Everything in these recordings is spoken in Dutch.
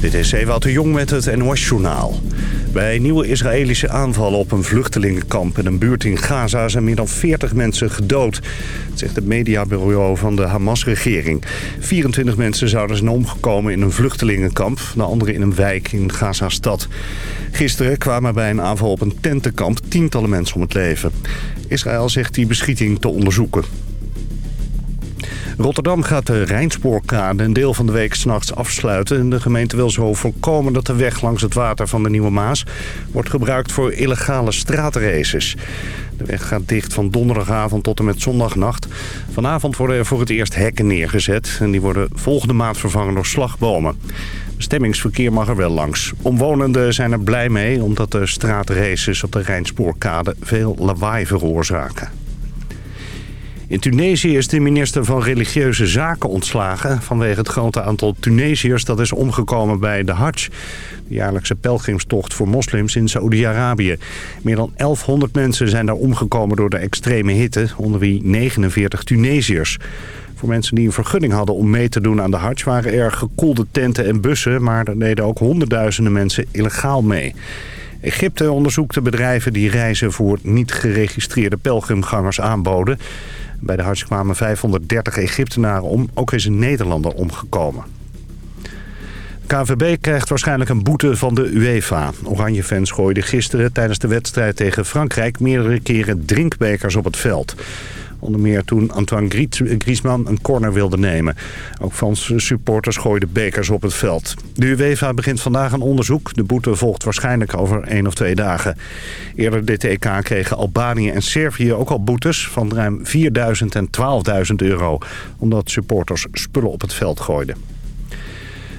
Dit is Ewout de Jong met het NOS-journaal. Bij nieuwe Israëlische aanvallen op een vluchtelingenkamp in een buurt in Gaza zijn meer dan 40 mensen gedood. Dat zegt het mediabureau van de Hamas-regering. 24 mensen zouden zijn omgekomen in een vluchtelingenkamp, de andere in een wijk in Gaza-stad. Gisteren kwamen bij een aanval op een tentenkamp tientallen mensen om het leven. Israël zegt die beschieting te onderzoeken. Rotterdam gaat de Rijnspoorkade een deel van de week s'nachts afsluiten. En de gemeente wil zo voorkomen dat de weg langs het water van de Nieuwe Maas... wordt gebruikt voor illegale straatraces. De weg gaat dicht van donderdagavond tot en met zondagnacht. Vanavond worden er voor het eerst hekken neergezet. En die worden volgende maand vervangen door slagbomen. Stemmingsverkeer mag er wel langs. Omwonenden zijn er blij mee omdat de straatraces op de Rijnspoorkade veel lawaai veroorzaken. In Tunesië is de minister van Religieuze Zaken ontslagen... vanwege het grote aantal Tunesiërs dat is omgekomen bij de Hajj... de jaarlijkse pelgrimstocht voor moslims in Saoedi-Arabië. Meer dan 1100 mensen zijn daar omgekomen door de extreme hitte... onder wie 49 Tunesiërs. Voor mensen die een vergunning hadden om mee te doen aan de Hajj... waren er gekoelde tenten en bussen... maar er deden ook honderdduizenden mensen illegaal mee. Egypte onderzoekt de bedrijven die reizen voor niet geregistreerde pelgrimgangers aanboden. Bij de Hajj kwamen 530 Egyptenaren om. Ook is een Nederlander omgekomen. KVB krijgt waarschijnlijk een boete van de UEFA. Oranje-fans gooiden gisteren tijdens de wedstrijd tegen Frankrijk... meerdere keren drinkbekers op het veld. Onder meer toen Antoine Griezmann een corner wilde nemen. Ook Franse supporters gooiden bekers op het veld. De UEFA begint vandaag een onderzoek. De boete volgt waarschijnlijk over één of twee dagen. Eerder dit EK kregen Albanië en Servië ook al boetes van ruim 4.000 en 12.000 euro. Omdat supporters spullen op het veld gooiden.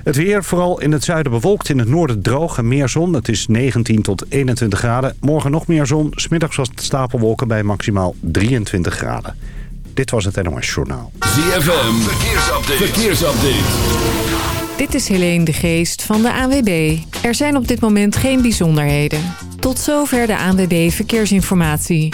Het weer, vooral in het zuiden bewolkt, in het noorden droog en meer zon. Het is 19 tot 21 graden. Morgen nog meer zon. Smiddags was het stapelwolken bij maximaal 23 graden. Dit was het NOS Journaal. ZFM, verkeersupdate. verkeersupdate. Dit is Helene de Geest van de ANWB. Er zijn op dit moment geen bijzonderheden. Tot zover de ANWB Verkeersinformatie.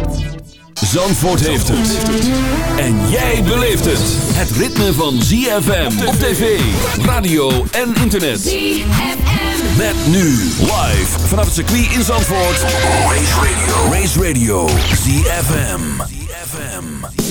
Zandvoort heeft het. En jij beleeft het. Het ritme van ZFM op tv, radio en internet. ZFM. Met nu live vanaf het circuit in Zandvoort. Race Radio. Race Radio. ZFM. ZFM.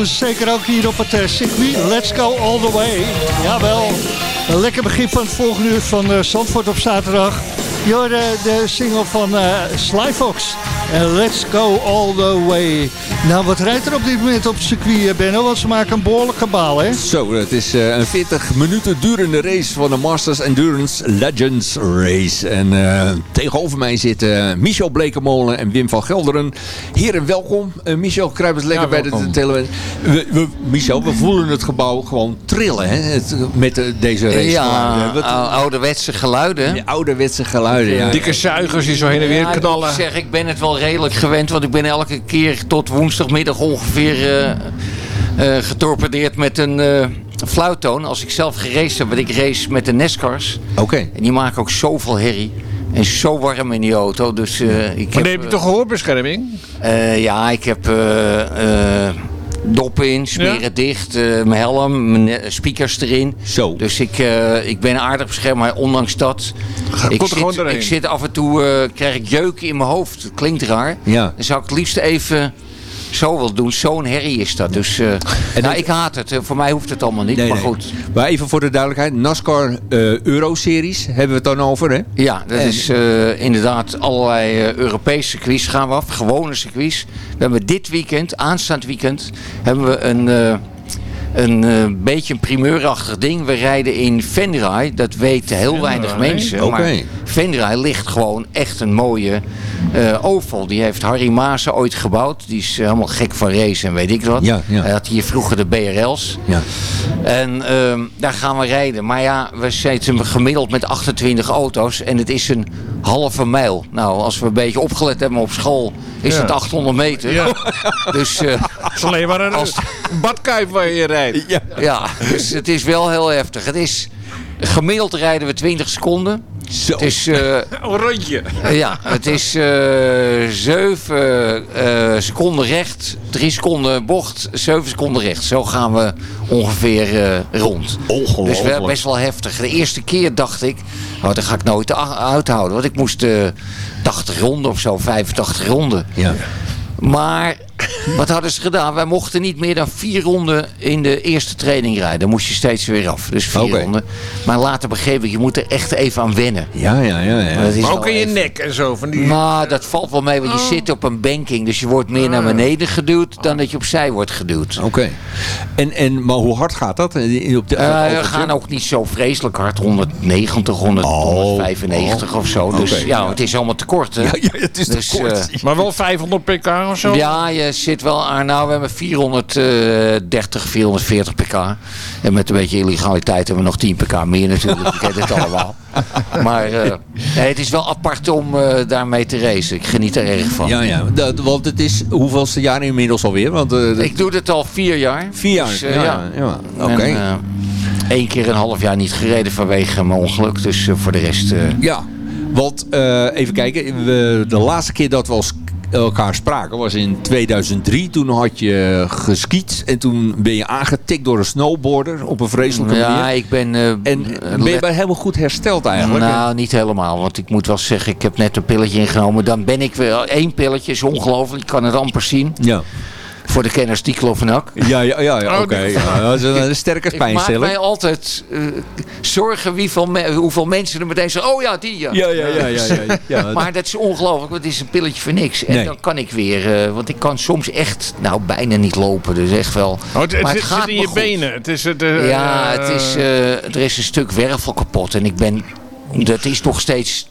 zeker ook hier op het eh, circuit. Let's go all the way. Jawel. Een lekker begin van het volgende uur van eh, Zandvoort op zaterdag. Je de single van eh Sly Fox. Let's go all the way. Nou, wat rijdt er op dit moment op het circuit, eh, Benno? Want ze maken een behoorlijke baal, hè? Zo, het is eh, een 40 minuten durende race van de Masters Endurance Legends Race. En eh, tegenover mij zitten Michel Blekemolen en Wim van Gelderen. Heren, welkom. Eh, Michel, kruip eens lekker bij de televisie. We, we, Michel, we voelen het gebouw gewoon trillen hè, het, met deze race. Ja, Wat- ouderwetse geluiden. die ouderwetse geluiden. Ja. Dikke zuigers die zo heen en weer Ja, ik knallen. moet zeggen, ik ben het wel redelijk gewend, want ik ben elke keer tot woensdagmiddag ongeveer eh, eh, getorpedeerd met een eh fluittoon. Als ik zelf geraced heb, want ik race met de NASCARs. Oké. En die maken ook zoveel herrie. En zo warm in die auto. Dus ik Maar heb, heb je toch gehoorbescherming? eh, ja, ik heb eh, doppen in, smeren Ja? dicht, mijn helm, mijn speakers erin. Zo. Dus ik, ik ben aardig beschermd, maar ondanks dat... ik, zit, ik zit af en toe, krijg ik jeuken in mijn hoofd. Dat klinkt raar. Ja. Dan zou ik het liefst even zo wil doen. Zo'n herrie is dat. Dus eh, nou, ik haat het. Eh, Voor mij hoeft het allemaal niet, Nee, maar nee. goed. Maar even voor de duidelijkheid. NASCAR eh Euro-series hebben we het dan over, hè? Ja, dat En- is eh, inderdaad allerlei Europese circuits gaan we af. Gewone circuits. We hebben dit weekend, aanstaand weekend, hebben we een, eh, een beetje een primeurachtig ding. We rijden in Venray. Dat weten heel weinig mensen. Oké. Maar Venray ligt gewoon echt een mooie eh, oval. Die heeft Harry Maassen ooit gebouwd. Die is helemaal gek van race en weet ik wat. Ja, ja. Hij had hier vroeger de BRL's. Ja. En ehm, daar gaan we rijden. Maar ja, we zitten gemiddeld met 28 auto's. En het is een halve mijl. Nou, als we een beetje opgelet hebben op school, is Ja. het 800 meter. Ja. Dus eh, Het is alleen maar een Als- badkuip waar je rijdt. Ja. ja, dus het is wel heel heftig. Het is, gemiddeld rijden we 20 seconden. Zo. Het is, eh, Een rondje. ja, het is eh 7 eh, seconden recht, 3 seconden bocht, 7 seconden recht. Zo gaan we ongeveer eh, rond. Ongelooflijk. Dus wel, best wel heftig. De eerste keer dacht ik, oh, dat ga ik nooit uithouden. Want ik moest eh 80 ronden of zo, 85 ronden. Ja. Maar wat hadden ze gedaan? Wij mochten niet meer dan vier ronden in de eerste training rijden. Dan moest je steeds weer af. Dus vier Oké. ronden. Maar later begreep ik, je moet er echt even aan wennen. Ja, ja, ja. ja. Dat is Maar wel ook in je even- nek en zo. Van die... maar dat valt wel mee, want je zit op een banking. Dus je wordt meer naar beneden geduwd dan dat je opzij wordt geduwd. Oké. En, en, maar hoe hard gaat dat? Op de, Eh, we gaan ook niet zo vreselijk hard. 190, 100, Oh, 195 of zo. Dus Oké, ja, ja. het is allemaal te kort. Hè? Ja, ja, het is te Dus, kort. eh, Maar wel 500 pk of zo? Ja, je zit wel aan. Nou, we hebben 430, 440 pk. En met een beetje illegaliteit hebben we nog 10 pk meer natuurlijk. Je kent het allemaal. Maar eh, nee, het is wel apart om eh, daarmee te racen. Ik geniet er erg van. ja, ja. Dat, want het is hoeveelste jaar inmiddels alweer? Want, eh, dat- Ik doe dit al vier jaar. vier jaar. Dus, eh, ja, ja. ja. Oké. Eh, Eén keer een half jaar niet gereden vanwege mijn ongeluk. Dus eh, voor de rest... eh, Ja, want eh, even kijken. We, de laatste keer dat we als elkaar spraken was in 2003. Toen had je geskiet en toen ben je aangetikt door een snowboarder op een vreselijke ja, manier. ik ben... eh, En ben je bij helemaal goed hersteld eigenlijk? Nou, niet helemaal. Want ik moet wel zeggen, ik heb net een pilletje ingenomen. Dan ben ik weer... Eén pilletje is ongelooflijk. Ik kan het amper zien. Ja, Voor de kenners diclofenac. ja, ja, ja, ja Oh, oké. nee. Ja, dat is een, een sterke Ik maak pijnstiller. mij altijd eh, zorgen wie me- hoeveel mensen er meteen zeggen... Oh ja, die ja. Ja, ja, ja, ja, ja, ja. Maar dat is ongelooflijk, want het is een pilletje voor niks. En Nee. dan kan ik weer, eh, want ik kan soms echt, nou bijna niet lopen. Dus echt wel. Oh, het, het Maar zit, zit in je goed. benen. Het is het, eh, Ja, het is, eh, er is een stuk wervel kapot. En ik ben, dat is nog steeds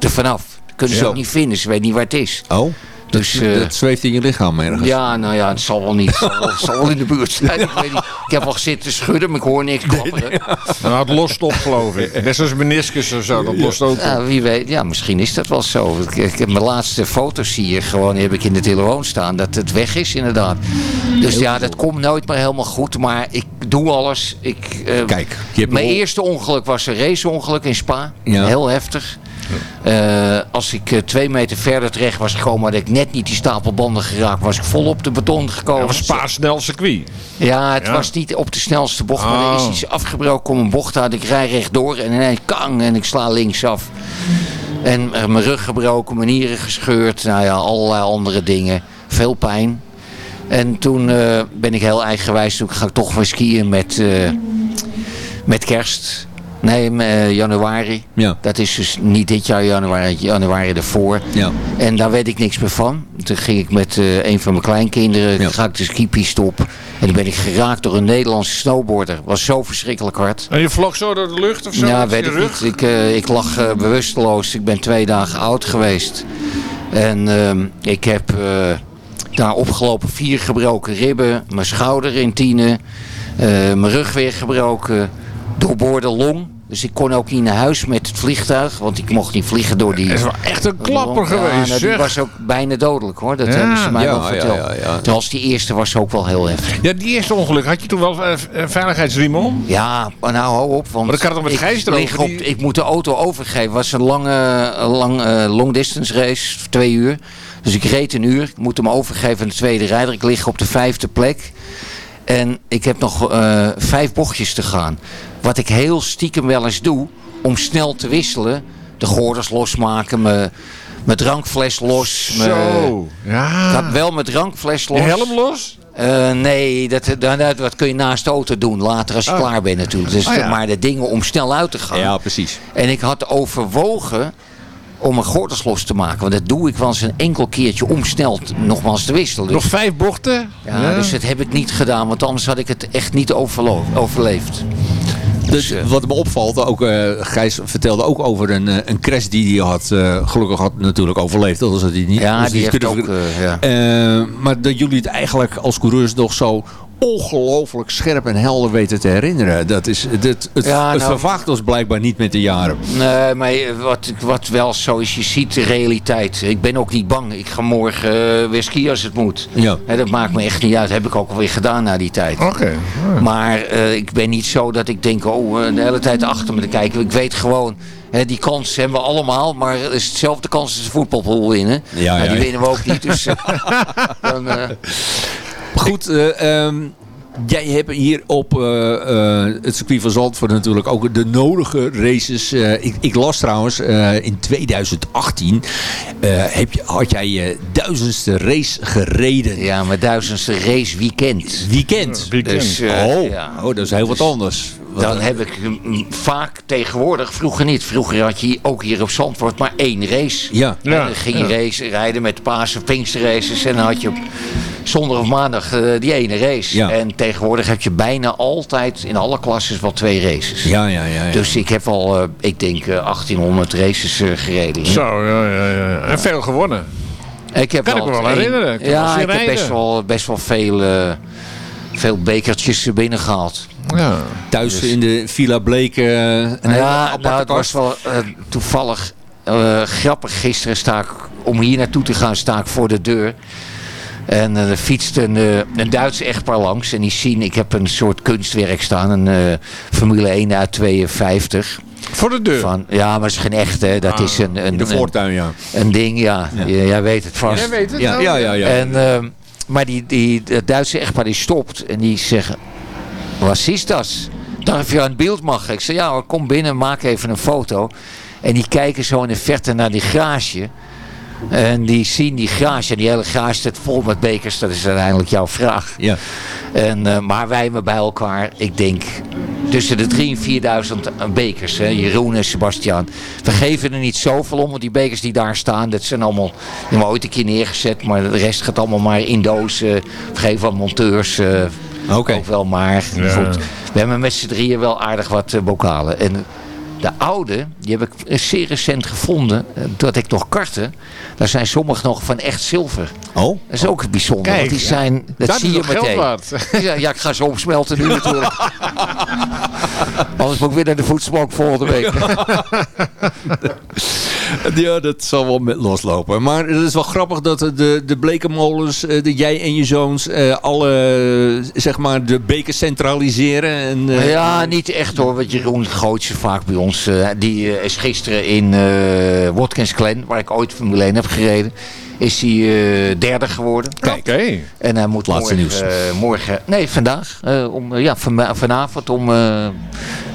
er vanaf. Kunnen ze ook niet vinden, ze weten niet waar het is. Oh, Dus, dat, eh, dat zweeft in je lichaam ergens. ja, nou ja, het zal wel niet. Het zal wel, het zal wel in de buurt zijn. Ik, weet niet. ik heb al zitten schudden, maar ik hoor niks klapperen. Nou, het lost op, geloof ik. Net zoals meniscus of zo, dat lost ook. Ja, wie weet. Ja, misschien is dat wel zo. Ik, ik heb mijn laatste foto's zie je gewoon, die heb ik in de telefoon staan. Dat het weg is inderdaad. Dus ja, dat komt nooit meer helemaal goed. Maar ik doe alles. Ik, eh, Kijk, je hebt mijn eerste ongeluk was een raceongeluk in Spa. Ja. Heel heftig. Eh, als ik eh, twee meter verder terecht was gekomen, had ik net niet die stapel banden geraakt, was ik vol op de beton gekomen. Dat was Spa snel circuit. Ja, het Ja. was niet op de snelste bocht, maar er is Oh. iets afgebroken. Kom een bocht uit, ik rij rechtdoor en ineens kang en ik sla linksaf. En eh, mijn rug gebroken, mijn nieren gescheurd, nou ja, allerlei andere dingen. Veel pijn. En toen ben ik heel eigenwijs, toen ga ik toch weer skiën met, met kerst. Nee, eh, januari. Ja. Dat is dus niet dit jaar januari, januari ervoor. Ja. En daar weet ik niks meer van. Toen ging ik met eh, een van mijn kleinkinderen, Ja. ga ik de skipiste op. En toen ben ik geraakt door een Nederlandse snowboarder. Was zo verschrikkelijk hard. En je vlog zo door de lucht of zo? Ja, met weet je ik niet. Ik, eh, ik lag eh, bewusteloos. Ik ben twee dagen oud geweest. En ehm, ik heb eh, daar opgelopen vier gebroken ribben. Mijn schouder in tienen. eh, mijn rug weer gebroken. Doorboorde long. Dus ik kon ook niet naar huis met het vliegtuig. Want ik mocht niet vliegen door die... Het is wel echt een klapper Ja, geweest, nou, die zeg. was ook bijna dodelijk hoor. Dat Ja. hebben ze mij Ja, wel ja, verteld. ja, ja. Terwijl die eerste was ook wel heel heftig. Ja, die eerste ongeluk. Had je toen wel eh, eh, veiligheidsriem om? Ja, maar nou hou op. Want Maar dat kan toch met ik, Gijs lig erover, op, die- ik moet de auto overgeven. Het was een lange, lang, eh, long distance race, twee uur. Dus ik reed een uur. Ik moet hem overgeven aan de tweede rijder. Ik lig op de vijfde plek. En ik heb nog vijf bochtjes te gaan. Wat ik heel stiekem wel eens doe, om snel te wisselen. De gordels losmaken, mijn, mijn drankfles los. mijn- Zo. Ik Ja. had wel mijn drankfles los. Je helm los? Eh, nee, dat, dat, dat, dat kun je naast de auto doen. Later als je Oh. klaar bent natuurlijk. Dus Oh, ja. maar de dingen om snel uit te gaan. Ja, precies. En ik had overwogen om mijn gordels los te maken. Want dat doe ik wel eens een enkel keertje om snel nogmaals te wisselen. Dus, Nog vijf bochten? ja, dus dat heb ik niet gedaan. Want anders had ik het echt niet overleefd. Dus, wat me opvalt, ook, eh, Gijs vertelde ook over een, eh, een crash die hij had. eh, gelukkig had natuurlijk overleefd, anders had hij niet. Ja, die heeft kunnen ook... ja. Maar dat jullie het eigenlijk als coureurs nog zo ongelooflijk scherp en helder weten te herinneren. Dat is, het, het, Ja, het nou- vervaagt ons blijkbaar niet met de jaren. Nee, maar wat, wat wel zo is, je ziet de realiteit. Ik ben ook niet bang. Ik ga morgen eh, weer skiën als het moet. Ja. Hè, dat maakt me echt niet uit. heb ik ook alweer gedaan na die tijd. Oké. Maar eh, ik ben niet zo dat ik denk, oh, eh, de hele tijd achter me te kijken. Ik weet gewoon, die kans hebben we allemaal. Maar het is hetzelfde kans als de voetbalpool winnen. Ja, Nou, ja, die winnen we ook niet. Dus, dan, Goed, eh, ehm, jij hebt hier op eh, eh, het circuit van Zandvoort natuurlijk ook de nodige races. Eh, ik, ik las trouwens, eh, in 2018 eh, heb je, had jij je duizendste race gereden. ja, mijn duizendste race weekend. Weekend. Weekend. Dus, oh, ja. oh, dat is heel wat anders. Dan heb ik vaak tegenwoordig, vroeger niet. Vroeger had je ook hier op Zandvoort maar één race. Ja. En dan ging je race, rijden met Paas of Pinksterraces. En dan had je op zondag of maandag eh, die ene race. Ja. En tegenwoordig heb je bijna altijd in alle klasses wel twee races. Ja, ja, ja. ja. Dus ik heb al, eh, ik denk, eh, 1800 races eh, gereden. hier. Zo, ja, ja, ja. En veel gewonnen. Ik heb Kan ik me wel herinneren. Ik heb wel Ja, ik heb best wel, best wel veel, eh, veel bekertjes binnengehaald. Ja. Thuis in de Villa Bleek ja, nou, het was wel eh, toevallig eh, grappig. Gisteren sta ik, om hier naartoe te gaan, sta ik voor de deur. En eh, er fietst een, eh, een Duits echtpaar langs. En die zien, ik heb een soort kunstwerk staan. Een eh, Formule 1 uit 52. Voor de deur. Van, ja, maar het is geen echte. Dat is een, een, In de een, voortuin, ja. een ding, ja. Ja. Jij weet het vast. Jij weet het Ja, ja, ja. ja. En, ehm, maar die, die dat Duitse echtpaar die stopt en die zeggen, wat is dat? Dacht je aan het beeld mag? Ik zeg, ja hoor, kom binnen, maak even een foto. En die kijken zo in de verte naar die garage. En die zien die garage, en die hele garage zit vol met bekers. Dat is uiteindelijk jouw vraag. ja. En, eh, maar wij hebben bij elkaar, ik denk, tussen de 3.000 en 4.000 bekers. Hè, Jeroen en Sebastian. We geven er niet zoveel om, want die bekers die daar staan, dat zijn allemaal, die hebben ooit een keer neergezet. Maar de rest gaat allemaal maar in dozen. We geven aan monteurs. eh, Oké. Ook wel maar. Ja. Goed. We hebben met z'n drieën wel aardig wat eh, bokalen. En De oude, die heb ik zeer recent gevonden, eh, dat ik nog karten. Daar zijn sommige nog van echt zilver. Oh? Dat is ook bijzonder, Kijk, want die zijn, dat, dat zie is je meteen. waard. Ja, ja, ik ga ze opsmelten nu natuurlijk. Anders moet ik weer naar de voedselbank volgende week. Ja, dat zal wel met loslopen. Maar het is wel grappig dat de, de blekenmolens, eh, de jij en je zoons, eh, alle, zeg maar, de bekers centraliseren. En, eh, Ja, niet echt hoor. Want Jeroen Gootje vaak bij ons. eh, die is gisteren in eh Watkins Glen, waar ik ooit Formule 1 heb gereden. Is hij eh, derde geworden. Oké. En hij moet Laatste morgen, eh, morgen, nee vandaag, eh, om, ja, van, vanavond om eh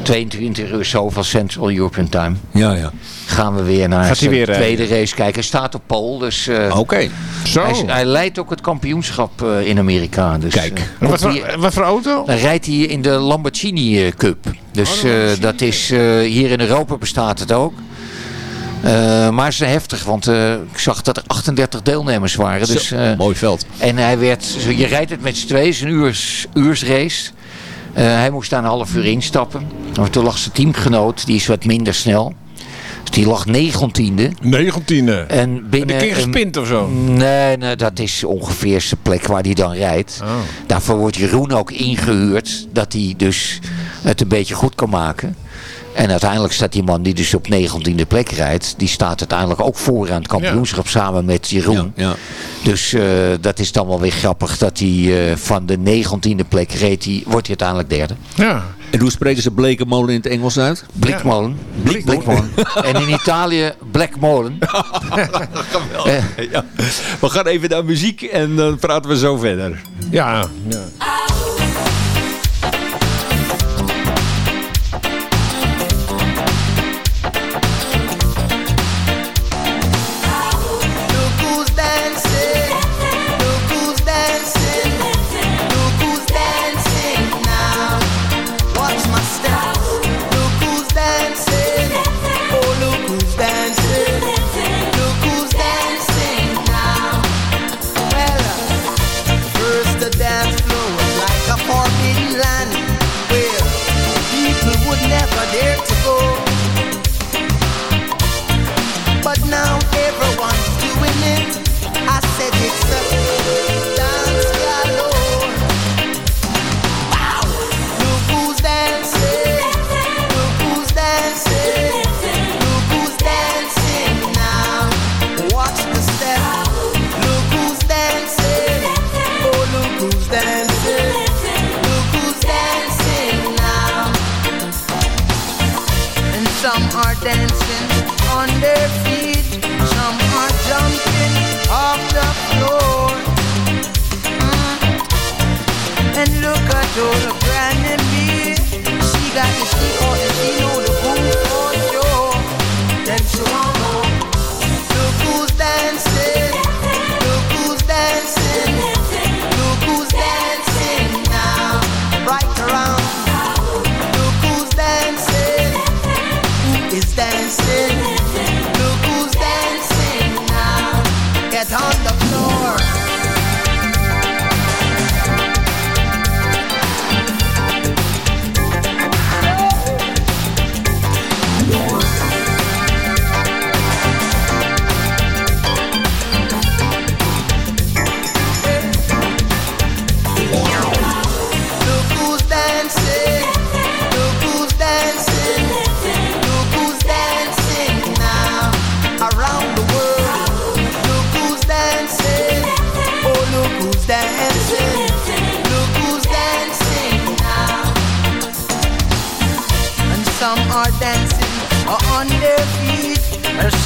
22 uur zo van Central European Time. Ja, ja. Gaan we weer naar weer rijden? tweede race kijken. Hij staat op pole, dus Oké. Zo. hij, leidt ook het kampioenschap in Amerika. Dus, Kijk. wat, hij- voor, wat voor auto? dan rijdt hij in de Lamborghini Cup. Dus eh, dat is, hier in Europa bestaat het ook. Eh, maar is heftig, want eh, ik zag dat er 38 deelnemers waren. Dus, Zo, eh, mooi veld. en hij werd, je rijdt het met z'n tweeën, het is een uurs, uursrace. Eh, hij moest daar een half uur instappen. Maar toen lag zijn teamgenoot, die is wat minder snel. Dus die lag negentiende. 19e. En Ben binnen een keer gespind of zo? Nee, nee, dat is ongeveer de plek waar hij dan rijdt. Oh. Daarvoor wordt Jeroen ook ingehuurd. Dat hij dus het een beetje goed kan maken. En uiteindelijk staat die man die dus op 19e plek rijdt. Die staat uiteindelijk ook voor aan het kampioenschap samen met Jeroen. Ja, ja. Dus eh, dat is dan wel weer grappig dat hij eh, van de 19e plek reed. Die, wordt hij uiteindelijk derde. Ja. En hoe spreken ze blekenmolen in het Engels uit? Blikmolen. Blik, Blikmolen. en in Italië Blackmolen. Eh, Ja. We gaan even naar muziek en dan praten we zo verder. Ja. Dancing on their feet, some are jumping off the floor. Mm. And look at old Granny B, she got the on and she know the boom for sure. Then she won't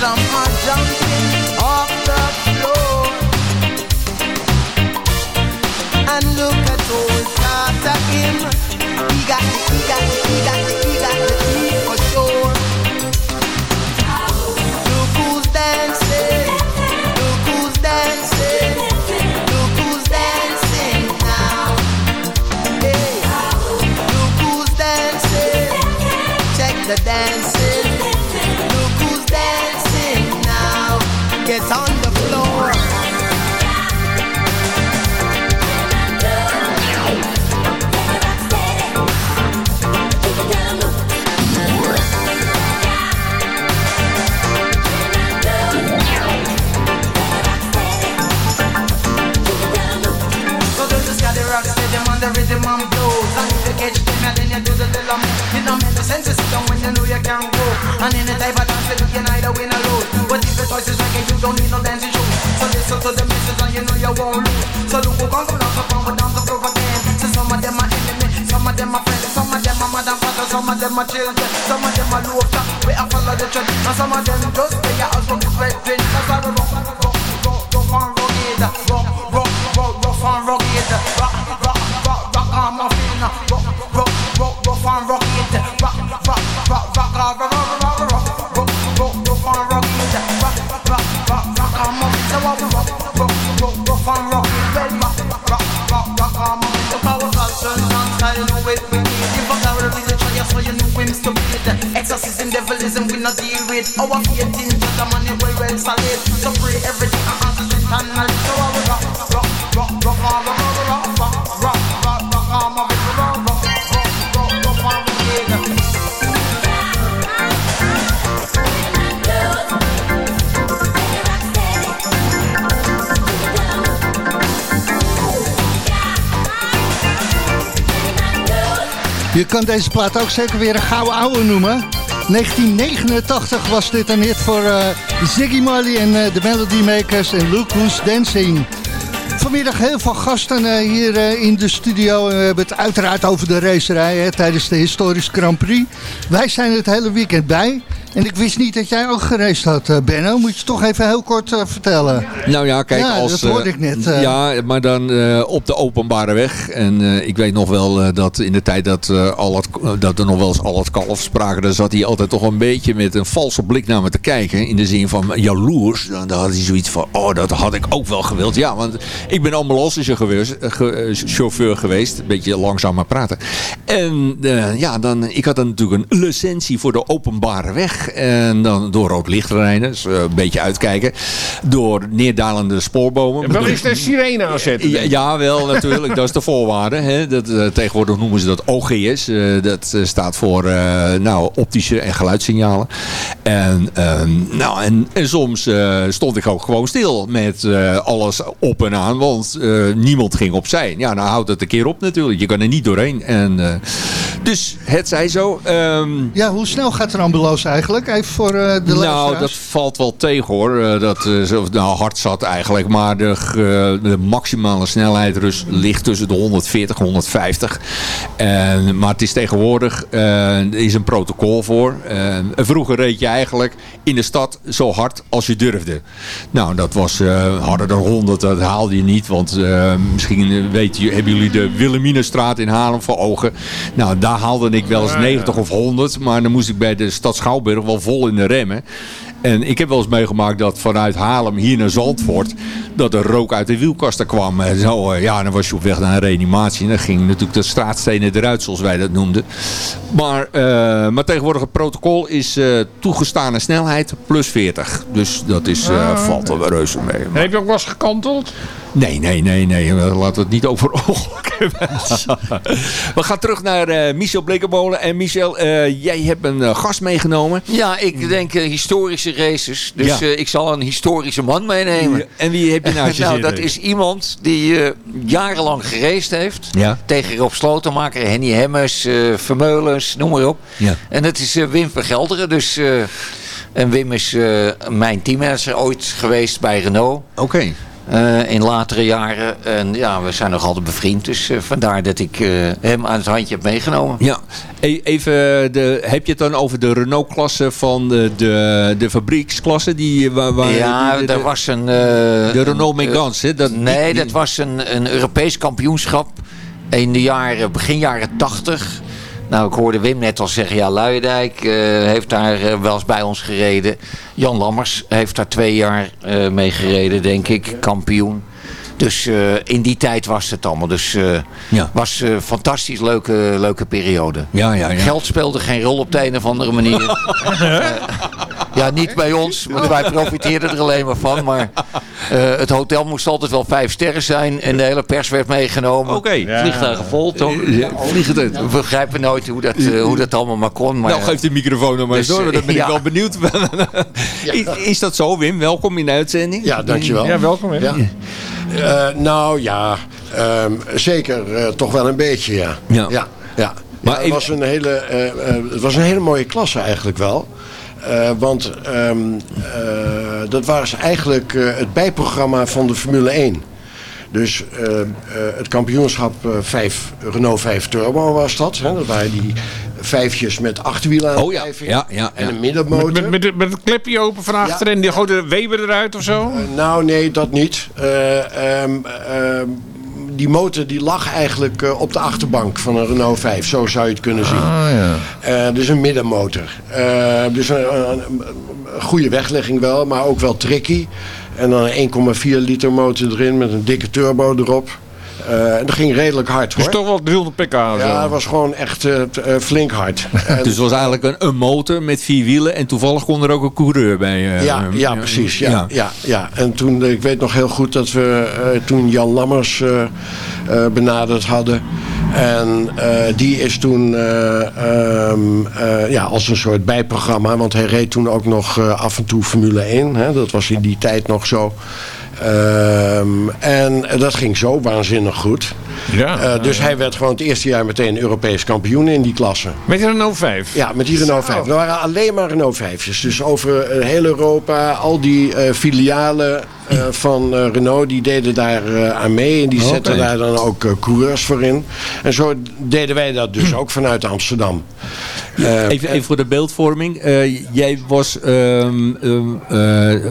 some are jumping off the floor. And look at got he got are children, some of them are low. We have follow the trend, and some of them just stay out from Je kan deze plaat ook zeker weer een gouden ouwe noemen. 1989 was dit een hit voor eh, Ziggy Marley en eh, de Melody Makers en Who's Dancing. Vanmiddag heel veel gasten eh, hier in de studio. We hebben het uiteraard over de racerij hè, tijdens de historische Grand Prix. Wij zijn het hele weekend bij. En ik wist niet dat jij ook gereisd had, eh, Benno. Moet je toch even heel kort eh, vertellen. Nou ja, kijk, Ja, als... dat hoorde eh, ik net, ja, maar dan op de openbare weg. En ik weet nog wel dat in de tijd dat, al het, dat er nog wel eens al het kalf spraken... dan zat hij altijd toch een beetje met een valse blik naar me te kijken. In de zin van jaloers. Dan, dan had hij zoiets van, oh, dat had ik ook wel gewild. Ja, want ik ben ambulancechauffeur ge- chauffeur geweest. Een beetje langzaam maar praten. En ja, dan, ik had dan natuurlijk een licentie voor de openbare weg. En dan door rood licht rijden. Dus eh, een beetje uitkijken. Door neerdalende spoorbomen. Wel is de sirene aanzetten. Ja, ja, wel natuurlijk. dat is de voorwaarde. Hè. Dat, eh, tegenwoordig noemen ze dat OGS. Eh, dat staat voor eh, nou, optische en geluidssignalen. En, ehm, nou, en, en soms eh, stond ik ook gewoon stil met eh, alles op en aan. Want eh, niemand ging opzij. Ja, nou houdt het een keer op natuurlijk. Je kan er niet doorheen. En, eh, dus het zij zo. Ehm, Ja, hoe snel gaat een ambulance eigenlijk? Even voor eh, de nou, luisteraars. dat valt wel tegen hoor. Eh, dat eh, zo- nou, hard zat eigenlijk. Maar de, de maximale snelheid rust, ligt tussen de 140 en 150. En, maar het is tegenwoordig, eh, er is een protocol voor. En vroeger reed je eigenlijk in de stad zo hard als je durfde. Nou, dat was eh, harder dan 100. Dat haalde je niet. Want eh, misschien eh, weet je, hebben jullie de Wilhelminastraat in Haarlem voor ogen. Nou, daar haalde ik wel eens 90 of 100. Maar dan moest ik bij de stad Schouwburg wel vol in de remmen. En ik heb wel eens meegemaakt dat vanuit Haarlem hier naar Zandvoort... dat er rook uit de wielkasten kwam. En zo, eh, ja, dan was je op weg naar een reanimatie. En dan ging natuurlijk de straatstenen eruit, zoals wij dat noemden. Maar, eh, maar tegenwoordig het protocol is eh, toegestane snelheid plus 40. Dus dat is, eh, valt er wel reuze mee. Maar- Heb je ook wel eens gekanteld? Nee, nee, nee, nee. Laten we het niet over ongeluk hebben. We gaan terug naar eh, Michel Blekenmolen. En Michel, eh, jij hebt een eh, gast meegenomen. Ja, ik denk historische races. Dus Ja. ik zal een historische man meenemen. En wie heb je nou, zitten? dat is iemand die jarenlang geraced heeft. Ja. Tegen Rob Slotenmaker, Henny Hemmers, Vermeulens, noem maar op. Ja. En dat is Wim Vergelderen. Dus, en Wim is mijn teammanager ooit geweest bij Renault. Oké. Eh, in latere jaren. En ja, we zijn nog altijd bevriend. Dus eh, vandaar dat ik eh, hem aan het handje heb meegenomen. Ja, E- even, de, heb je het dan over de Renault-klasse van de, de, de fabrieksklasse? Die, waar, waar, ja, die- de, er was een... de Renault Megane, hè? Dat, Nee, die- dat was een, een Europees kampioenschap in de jaren, begin jaren 80. Nou, ik hoorde Wim net al zeggen, ja, Luijendijk eh, heeft daar eh, wel eens bij ons gereden. Jan Lammers heeft daar twee jaar eh, mee gereden, denk ik, kampioen. Dus eh, in die tijd was het allemaal. Dus eh Ja. was een fantastisch leuke, leuke periode. Ja, ja, ja. Geld speelde geen rol op de een of andere manier. Eh, ja, niet bij ons, want wij profiteerden er alleen maar van. Maar eh, het hotel moest altijd wel vijf sterren zijn en de hele pers werd meegenomen. Oké. Vliegtuigen vol, toch? Ja, vliegend het. We begrijpen nooit hoe dat, eh, hoe dat allemaal maar kon. Maar, nou, geef de microfoon nog maar eens dus, door. eh, Dan ben ik wel benieuwd. is, is dat zo, Wim? Welkom in de uitzending. Ja, dankjewel. Ja, welkom. Hè? Eh, nou ja, ehm, zeker eh, toch wel een beetje, ja. Ja. ja, ja. Maar het, was een hele, eh, het was een hele mooie klasse eigenlijk wel. Want ehm, eh, dat was eigenlijk het bijprogramma van de Formule 1. Dus het kampioenschap eh, 5, Renault 5 Turbo was dat. Hè? Dat waren die vijfjes met achterwielaandrijving Oh ja, ja, ja, en ja. een middenmotor. Met, met, met, met het klepje open van achter en die gooit de Weber eruit of zo? Eh, nou, nee, dat niet. Eh, ehm, ehm, die motor die lag eigenlijk eh, op de achterbank van een Renault 5. Zo zou je het kunnen zien. Ah ja. Eh, dus een middenmotor. Eh, dus een, een- een- een goede weglegging wel, maar ook wel tricky. En dan een 1,4 liter motor erin met een dikke turbo erop. Eh, en dat ging redelijk hard Dus hoor. toch wel 300 pk. ja, zo. het was gewoon echt eh, t- eh, flink hard. Dus het was eigenlijk een, een motor met vier wielen. En toevallig kon er ook een coureur bij. eh, Ja, ja, precies. Ja, ja. Ja, En toen, ik weet nog heel goed dat we eh, toen Jan Lammers eh, eh, benaderd hadden. En eh, die is toen eh, ehm, eh, ja, als een soort bijprogramma, want hij reed toen ook nog af en toe Formule 1. Hè, dat was in die tijd nog zo. Ehm, en dat ging zo waanzinnig goed. Ja. Eh, dus hij werd gewoon het eerste jaar meteen Europees kampioen in die klasse. Met een Renault 5. Ja, met die Renault 5. Er waren alleen maar Renault 5's. Dus over eh, heel Europa, al die eh, filialen eh, van eh, Renault, die deden daar eh, aan mee. En die zetten daar dan ook coureurs voor in. En zo deden wij dat dus ook vanuit Amsterdam. Eh, Even, even voor de beeldvorming. Eh, jij was ehm, ehm, eh, eh,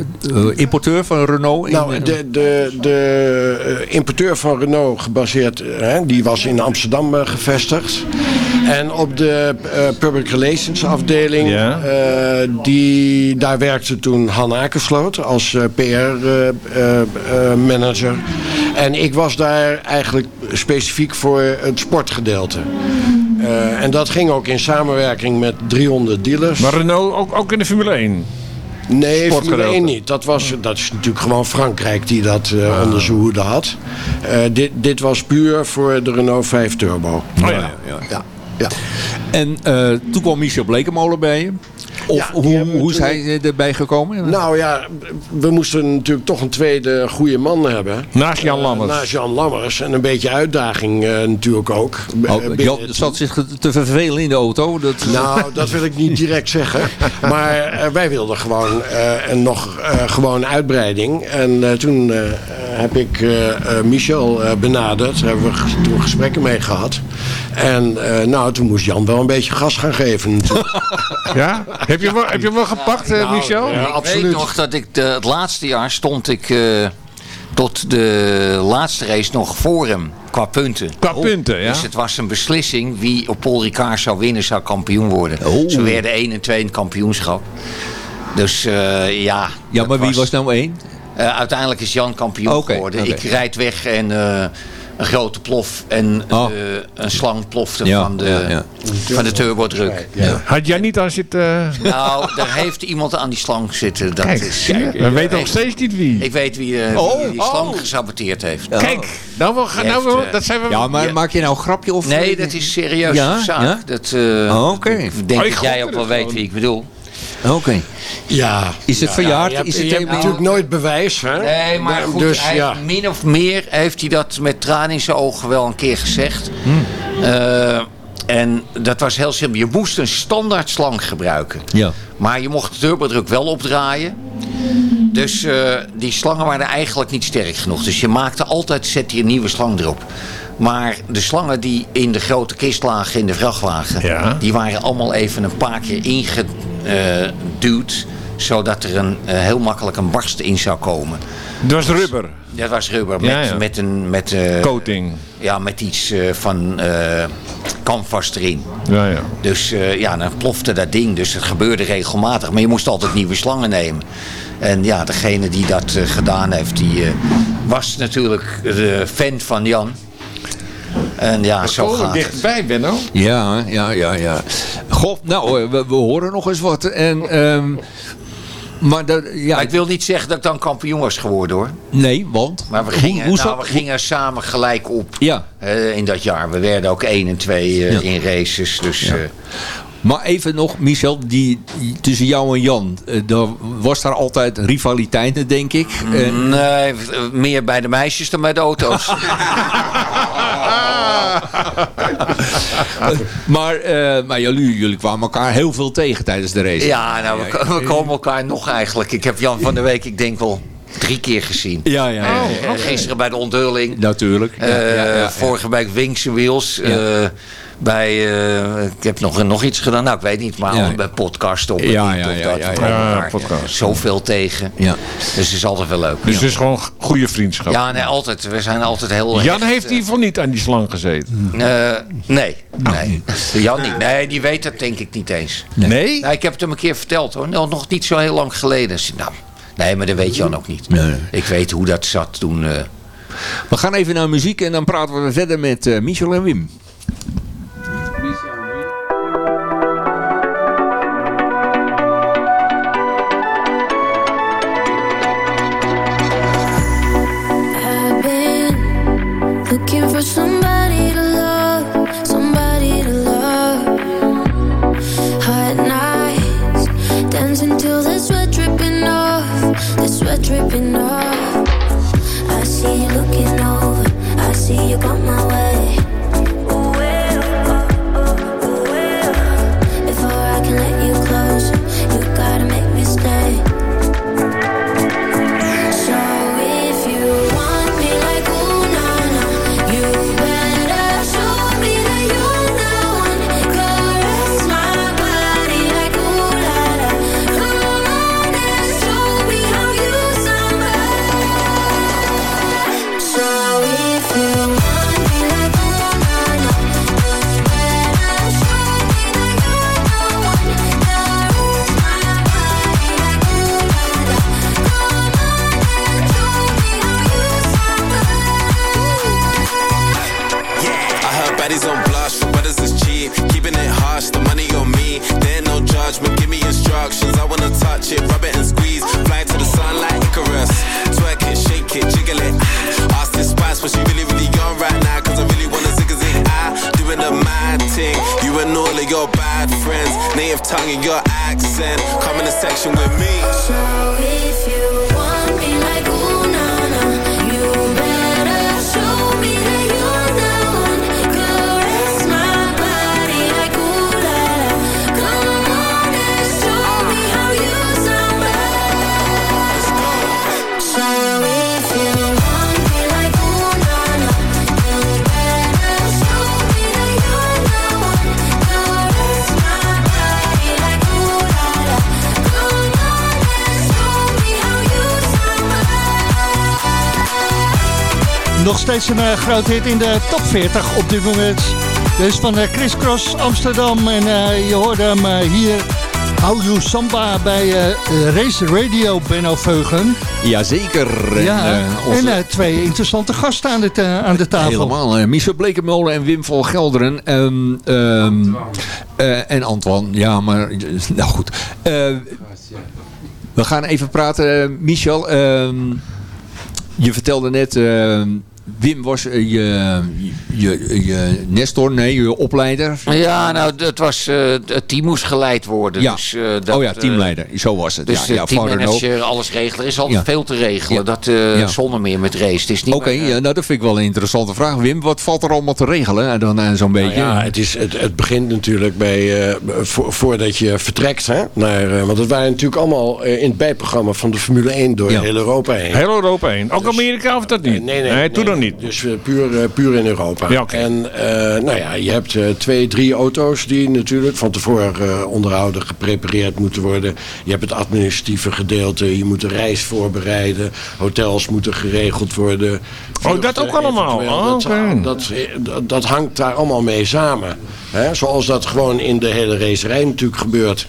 importeur van Renault. in, Nou, de, de, de importeur van Renault gebaseerd, hè, die was in Amsterdam eh, gevestigd. En op de eh, public relations afdeling, Ja. eh, die, daar werkte toen Han Akersloot als PR-manager. en ik was daar eigenlijk specifiek voor het sportgedeelte. Eh, en dat ging ook in samenwerking met 300 dealers. Maar Renault ook, ook in de Formule 1. Nee, Formule Sportgedeelte. 1 niet. Dat, was, dat is natuurlijk gewoon Frankrijk die dat eh, onder zijn hoede had. Eh, dit, dit was puur voor de Renault 5 Turbo. Oh ja. Ja, ja. En eh, toen kwam Michel Blekemolen bij je. Of Ja, hoe, hoe is toen- hij erbij gekomen? Nou ja, we moesten natuurlijk toch een tweede goede man hebben. Naast Jan Eh, Lammers. naast Jan Lammers. En een beetje uitdaging eh, natuurlijk ook. Oh, Jan zat zich te vervelen in de auto. Dat, Nou, dat wil ik niet direct zeggen. Maar eh, wij wilden gewoon eh, en nog eh, gewoon uitbreiding. En eh, toen eh, heb ik eh, eh, Michel eh, benaderd. Daar hebben we toen gesprekken mee gehad. En nou, toen moest Jan wel een beetje gas gaan geven. ja? Heb je, Wel, heb je wel gepakt, nou, Michel? Ja, absoluut. Weet nog dat ik het laatste jaar stond ik tot de laatste race nog voor hem. Qua punten. Qua oh. punten, ja. Dus het was een beslissing wie op Paul Ricard zou winnen, zou kampioen worden. Oh. Ze werden 1 en 2 in het kampioenschap. Dus ja. Ja, maar wie was nou 1? Eh, uiteindelijk is Jan kampioen geworden. Ik rijd weg en eh, een grote plof en oh. eh, een slang plofte van, de, ja, ja. van de Ja. Had jij niet als je het... Nou, daar heeft iemand aan die slang zitten. Dat is, we weten nog steeds niet wie. Ik weet wie, oh, die slang oh. gesaboteerd heeft. Kijk, nou, we, nou we, dat zijn we... Ja, maar maak je nou een grapje of... Nee, dat is serieus zaak. Dat, Oké. Ik denk dat jij ook wel weet wie ik bedoel. Oké. Ja. Is het Ja, verjaard? ja, je hebt, Is het je hebt natuurlijk nooit bewijs. Hè? Nee, maar goed, dus, hij, ja. min of meer heeft hij dat met tranen in zijn ogen wel een keer gezegd. Hmm. Eh, en dat was heel simpel. Je moest een standaard slang gebruiken. Ja. Maar je mocht de turbodruk wel opdraaien. Dus eh, die slangen waren eigenlijk niet sterk genoeg. Dus je maakte altijd, zette je een nieuwe slang erop. Maar de slangen die in de grote kist lagen in de vrachtwagen... Ja. die waren allemaal even een paar keer ingeduwd... zodat er een, eh, heel makkelijk een barst in zou komen. Dat was rubber. Dat was rubber met, Ja, ja. met, een, met, eh, Coating. ja, met iets eh, van eh canvas erin. Ja, ja. Dus ja, dan plofte dat ding. Dus het gebeurde regelmatig. Maar je moest altijd nieuwe slangen nemen. En ja, degene die dat gedaan heeft, die was natuurlijk de fan van Jan. En ja, zo Oh, gaat het. dichtbij, Benno. Ja, ja, ja, ja. Goh, nou, eh, we, we horen nog eens wat. En, ehm, maar dat, ja, Maar ik wil niet zeggen dat ik dan kampioen was geworden hoor. nee, want? Maar we Hoe- gingen, hoe nou, zat- we gingen samen gelijk op Ja, eh, in dat jaar. We werden ook 1 en 2 eh, Ja. in races. Dus eh, maar even nog, Michel, die, tussen jou en Jan, daar was daar altijd rivaliteit, denk ik. En, nee, meer bij de meisjes dan bij de auto's. maar eh, maar jullie, jullie kwamen elkaar heel veel tegen tijdens de race. Ja, nou, we, we komen elkaar nog eigenlijk. Ik heb Jan van der Week, ik denk wel drie keer gezien. Ja, ja, ja. Eh, eh, Gisteren bij de onthulling. Natuurlijk. Ja, ja, ja, ja. Vorige week Wings Wheels. Ja. Bij, eh, ik heb nog, nog iets gedaan. Nou, ik weet niet, maar Ja. bij podcast op. Ja, ja, ja, dat. ja, ja. podcast. Zoveel tegen. Ja. Dus het is altijd wel leuk. Dus het is gewoon goede vriendschap. Ja, nee, altijd. We zijn altijd heel... Jan hecht, heeft in ieder geval niet aan die slang gezeten. eh, nee, nee. Jan niet. Nee, die weet dat denk ik niet eens. Nee? Nou, ik heb het hem een keer verteld hoor. Nou, nog niet zo heel lang geleden. Nou, nee, maar dat weet Jan ook niet. Nee. Ik weet hoe dat zat toen. eh. We gaan even naar muziek en dan praten we verder met eh, Michel en Wim. See you on This she really, really on right now. Cause I really wanna zig a zig. I doing the mad thing. You and all of your bad friends. Native tongue and your accent. Come in the section with me. Nog steeds een eh, groot hit in de top 40 op dit moment. Dus van eh, Chris Cross Amsterdam. En eh, je hoorde hem hier. How You Samba bij eh, Race Radio Benno Veugen. Jazeker. En, Ja, eh, onze- en eh, twee interessante gasten aan de, aan de tafel. Helemaal. eh, Michel Blekemolen en Wim van Gelderen. Ehm, eh, en Antoine. Ja, maar... Nou goed. Eh, we gaan even praten. Michel, ehm, je vertelde net... ehm, Wim was eh, je, je, je Nestor, nee, je opleider. Ja, nou, het, was, eh, het team moest geleid worden. Ja. Dus, eh, dat, oh ja, teamleider. Zo was het. Dus ja, ja, teammanager, alles regelen. Er is altijd Ja. veel te regelen. Ja. Dat, eh, Ja. Zonder meer met race. Het is niet Oké, ja, nou, dat vind ik wel een interessante vraag. Wim, wat valt er allemaal te regelen? En dan zo'n Nou beetje. ja, het, is, het, het begint natuurlijk bij, eh, vo- voordat je vertrekt. Hè, naar, eh, want het waren natuurlijk allemaal in het bijprogramma van de Formule 1 door Ja. heel Europa heen. Heel Europa heen. Ook Amerika of dat niet? Nee, nee, toen nee, nog niet. Dus eh, puur, eh, puur in Europa. Ja. En eh, nou ja, je hebt twee, drie auto's die natuurlijk van tevoren onderhouden, geprepareerd moeten worden. Je hebt het administratieve gedeelte, je moet de reis voorbereiden, hotels moeten geregeld worden. Oh, dat ook allemaal? Oh, dat, dat, dat, dat hangt daar allemaal mee samen. Hè? Zoals dat gewoon in de hele racerij natuurlijk gebeurt.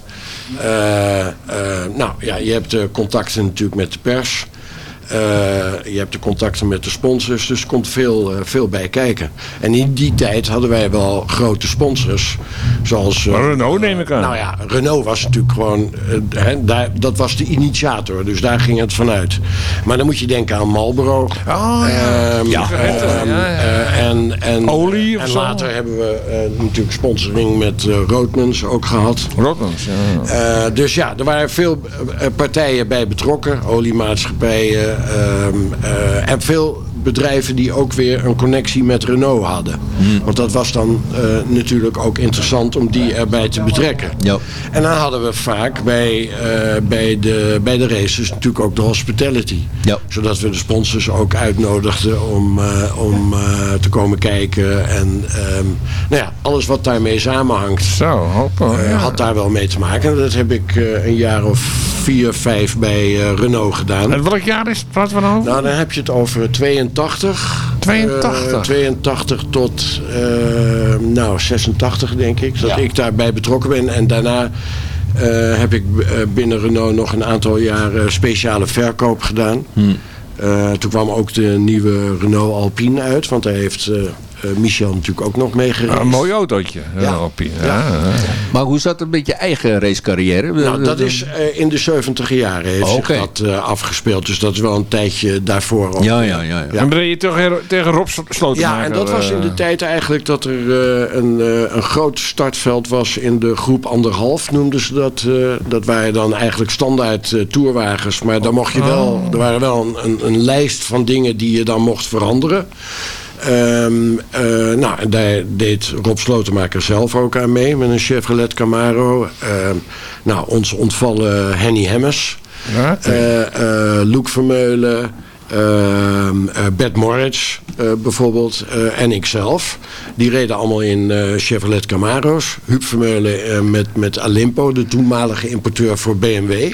Nou ja, je hebt contacten natuurlijk met de pers. Eh, je hebt de contacten met de sponsors, dus er komt veel, eh, veel bij kijken. En in die tijd hadden wij wel grote sponsors. Zoals, eh, Renault neem ik aan. nou ja, Renault was natuurlijk gewoon, hè, daar, dat was de initiator, dus daar ging het vanuit. Maar dan moet je denken aan Marlboro. Oh, ja. Ja. ehm, eh, en, en, Olie of en zo? later hebben we natuurlijk sponsoring met Roodmans ook gehad. Rotmans, ja. Dus ja, er waren veel partijen bij betrokken. Oliemaatschappijen. Ehm, eh, en veel bedrijven die ook weer een connectie met Renault hadden. Want dat was dan eh, natuurlijk ook interessant om die erbij te betrekken. Ja. En dan hadden we vaak bij, eh, bij, de, bij de races natuurlijk ook de hospitality. Ja. Zodat we de sponsors ook uitnodigden om, eh, om eh, te komen kijken. En ehm, nou ja, alles wat daarmee samenhangt. Zo, hoppa. ja. had daar wel mee te maken. En dat heb ik eh, een jaar of vier, vijf bij eh, Renault gedaan. En welk jaar is het? Praten we dan over? Nou, dan heb je het over 82. 82? Eh, 82 tot eh, nou, 86 denk ik. Dat Ja. ik daarbij betrokken ben. En daarna eh, heb ik eh, binnen Renault nog een aantal jaren speciale verkoop gedaan. Eh, toen kwam ook de nieuwe Renault Alpine uit. Want daar heeft Michel natuurlijk ook nog mee gereden. een mooi autootje. Ja. Ja. Ja. Maar hoe zat het met je eigen racecarrière? Nou, dat is eh, in de 70 jaren heeft zich dat eh, afgespeeld. Dus dat is wel een tijdje daarvoor. ook. Ja, ja, ja. ja. En ben je tegen, tegen Rob Slotenmaker? Ja, en dat was in de eh, tijd eigenlijk dat er eh, een, eh, een groot startveld was in de groep anderhalf, noemden ze dat. eh, dat waren dan eigenlijk standaard eh, tourwagens. Maar daar mocht je wel, er waren wel een, een, een lijst van dingen die je dan mocht veranderen. Eh, nou, en daar deed Rob Slotenmaker zelf ook aan mee met een Chevrolet Camaro. Ehm, nou, ons ontvallen Henny Hemmers. Ja? Loek Vermeulen, eh, Bert Moritz eh, bijvoorbeeld eh, en ikzelf. Die reden allemaal in Chevrolet Camaro's. Huub Vermeulen met, met Alimpo, de toenmalige importeur voor BMW.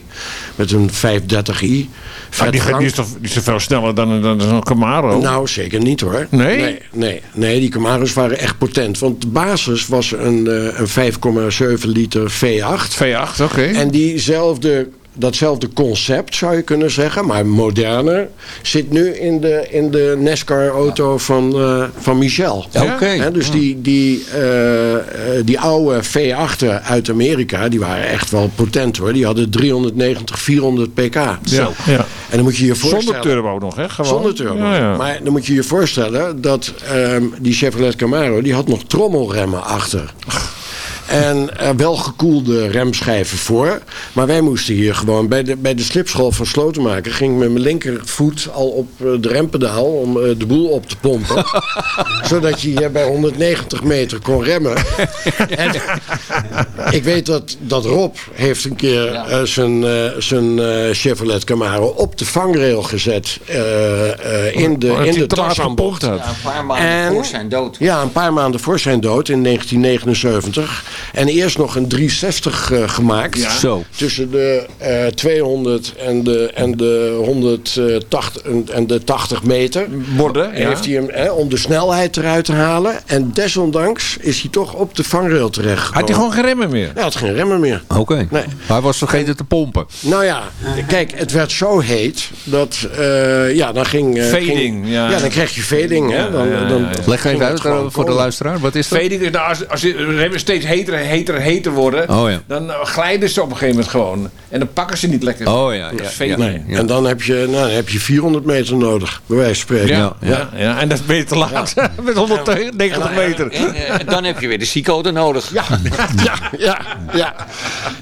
Met een 530i. Ah, die, die, is toch, die is toch veel sneller dan, dan, dan zo'n Camaro? nou, zeker niet hoor. Nee? Nee, nee, nee, die Camaro's waren echt potent. Want de basis was een, een 5,7 liter V8. V8, oké. En diezelfde, datzelfde concept zou je kunnen zeggen, maar moderner, zit nu in de, in de NASCAR-auto van, eh, van Michel. Oké. Hè, dus die, die, eh, eh, die oude V8'en uit Amerika, die waren echt wel potent hoor. Die hadden 390, 400 pk. ja, ja. En dan moet je je voorstellen... Zonder turbo nog, hè? Gewoon. Zonder turbo. Ja, ja. Maar dan moet je je voorstellen dat ehm, die Chevrolet Camaro... die had nog trommelremmen achter. En eh, wel gekoelde remschijven voor. Maar wij moesten hier gewoon... Bij de, bij de slipschool van Slotenmaker... ging ik met mijn linkervoet al op eh, de rempedaal... om eh, de boel op te pompen. zodat je hier bij 190 meter kon remmen. en, ik weet dat, dat Rob heeft een keer eh, zijn, eh, zijn Chevrolet Camaro... op de vangrail gezet. eh, eh, in de, dat in hij de gepompt had. Ja, een paar maanden En- voor zijn dood. Ja, een paar maanden voor zijn dood in 1979. En eerst nog een 360 eh, gemaakt. Zo. Tussen de eh, 200 en de, en de 180 en, en de 80 meter. Borden, ja. Heeft hij hem hè, om de snelheid eruit te halen. En desondanks is hij toch op de vangrail terecht Had hij gewoon geen remmen meer? Hij had geen remmen meer. Oké. Nee. Maar hij was vergeten te pompen. Nou ja, kijk, het werd zo heet dat, eh, ja, dan ging... eh, Fading, ging- ja. ja. dan krijg je fading, hè. Dan, ja, ja, dan ja. Leg even uit eh, voor de luisteraar. Wat is dat? Fading nou, als, als de remmen steeds heter, heter, heter worden, Oh, ja. dan eh, glijden ze op een gegeven moment gewoon. En dan pakken ze niet lekker. Oh ja, ja, is. En dan heb, je, nou, dan heb je 400 meter nodig, bij wijze van spreken. Ja, ja. Ja, en dat ben je te laat. Met 190 meter. En, eh, dan heb je weer de psychode nodig. Ja, ja, ja, ja.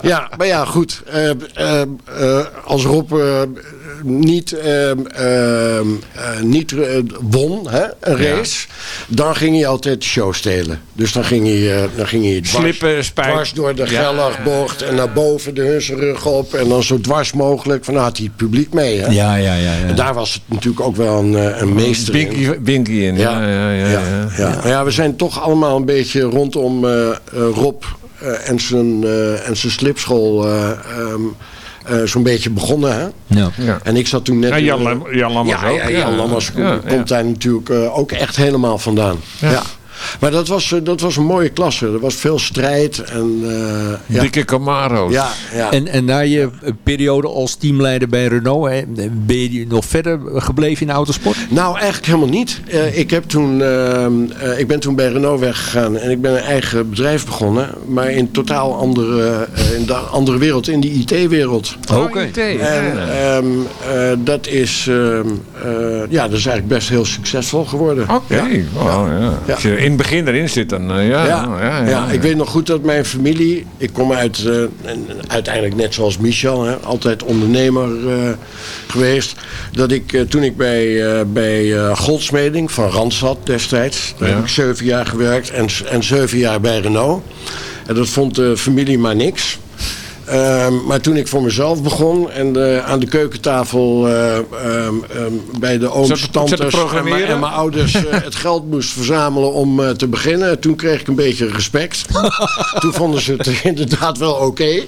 Ja, maar ja, goed. eh, als Rob niet, eh, eh, eh, niet won, hè, een race, dan ging hij altijd de show stelen. Dus dan ging hij, dan ging hij dwars, Slippen, spijt. dwars door de Ja. Gellagbocht en naar boven de Hunsenrug op. En dan zo dwars mogelijk. Van, nou had hij het publiek mee. Hè? Ja, ja, ja. En ja. daar was het natuurlijk ook wel een, eh, een meester in. Binky, Binky in. Ja, ja, ja. ja, ja, ja. Maar ja, we zijn toch allemaal een beetje rondom eh, eh, Rob eh, en, zijn, eh, en zijn slipschool eh, ehm, eh, zo'n beetje begonnen. Hè? Ja. Ja. En ik zat toen net... Ja, Jan Jan Lammers ja, ook. Ja, Jan Ja. Lammers Ja, komt ja. daar natuurlijk eh, ook echt helemaal vandaan. Ja. Maar dat was, eh, dat was een mooie klasse. Er was veel strijd. En, eh, ja. Dikke Camaro's. Ja, ja. En, en na je eh, periode als teamleider bij Renault, hè, ben je nog verder gebleven in de autosport? Nou, eigenlijk helemaal niet. Eh, ik, heb toen, ehm, eh, ik ben toen bij Renault weggegaan en ik ben een eigen bedrijf begonnen. Maar in totaal andere, eh, in de andere wereld, in de IT-wereld. Oké. IT. En ehm, eh, dat, is, ehm, eh, ja, dat is eigenlijk best heel succesvol geworden. Oké. Ja. Oh, ja. Ja. Als je in het begin erin zit, dan eh, ja, Ja, ja, ja, ja, ik weet nog goed dat mijn familie, ik kom uit, eh, en uiteindelijk net zoals Michel, hè, altijd ondernemer eh, geweest. Dat ik toen ik bij, bij Goldsmeding van Randstad destijds, daar heb ik zeven jaar gewerkt en, en zeven jaar bij Renault. En dat vond de familie maar niks. Ehm, maar toen ik voor mezelf begon en eh, aan de keukentafel eh, ehm, ehm, bij de ooms, tantes en mijn- programmeren? en mijn ouders eh, het geld moest verzamelen om eh, te beginnen. Toen kreeg ik een beetje respect. toen vonden ze het inderdaad wel oké. Eh,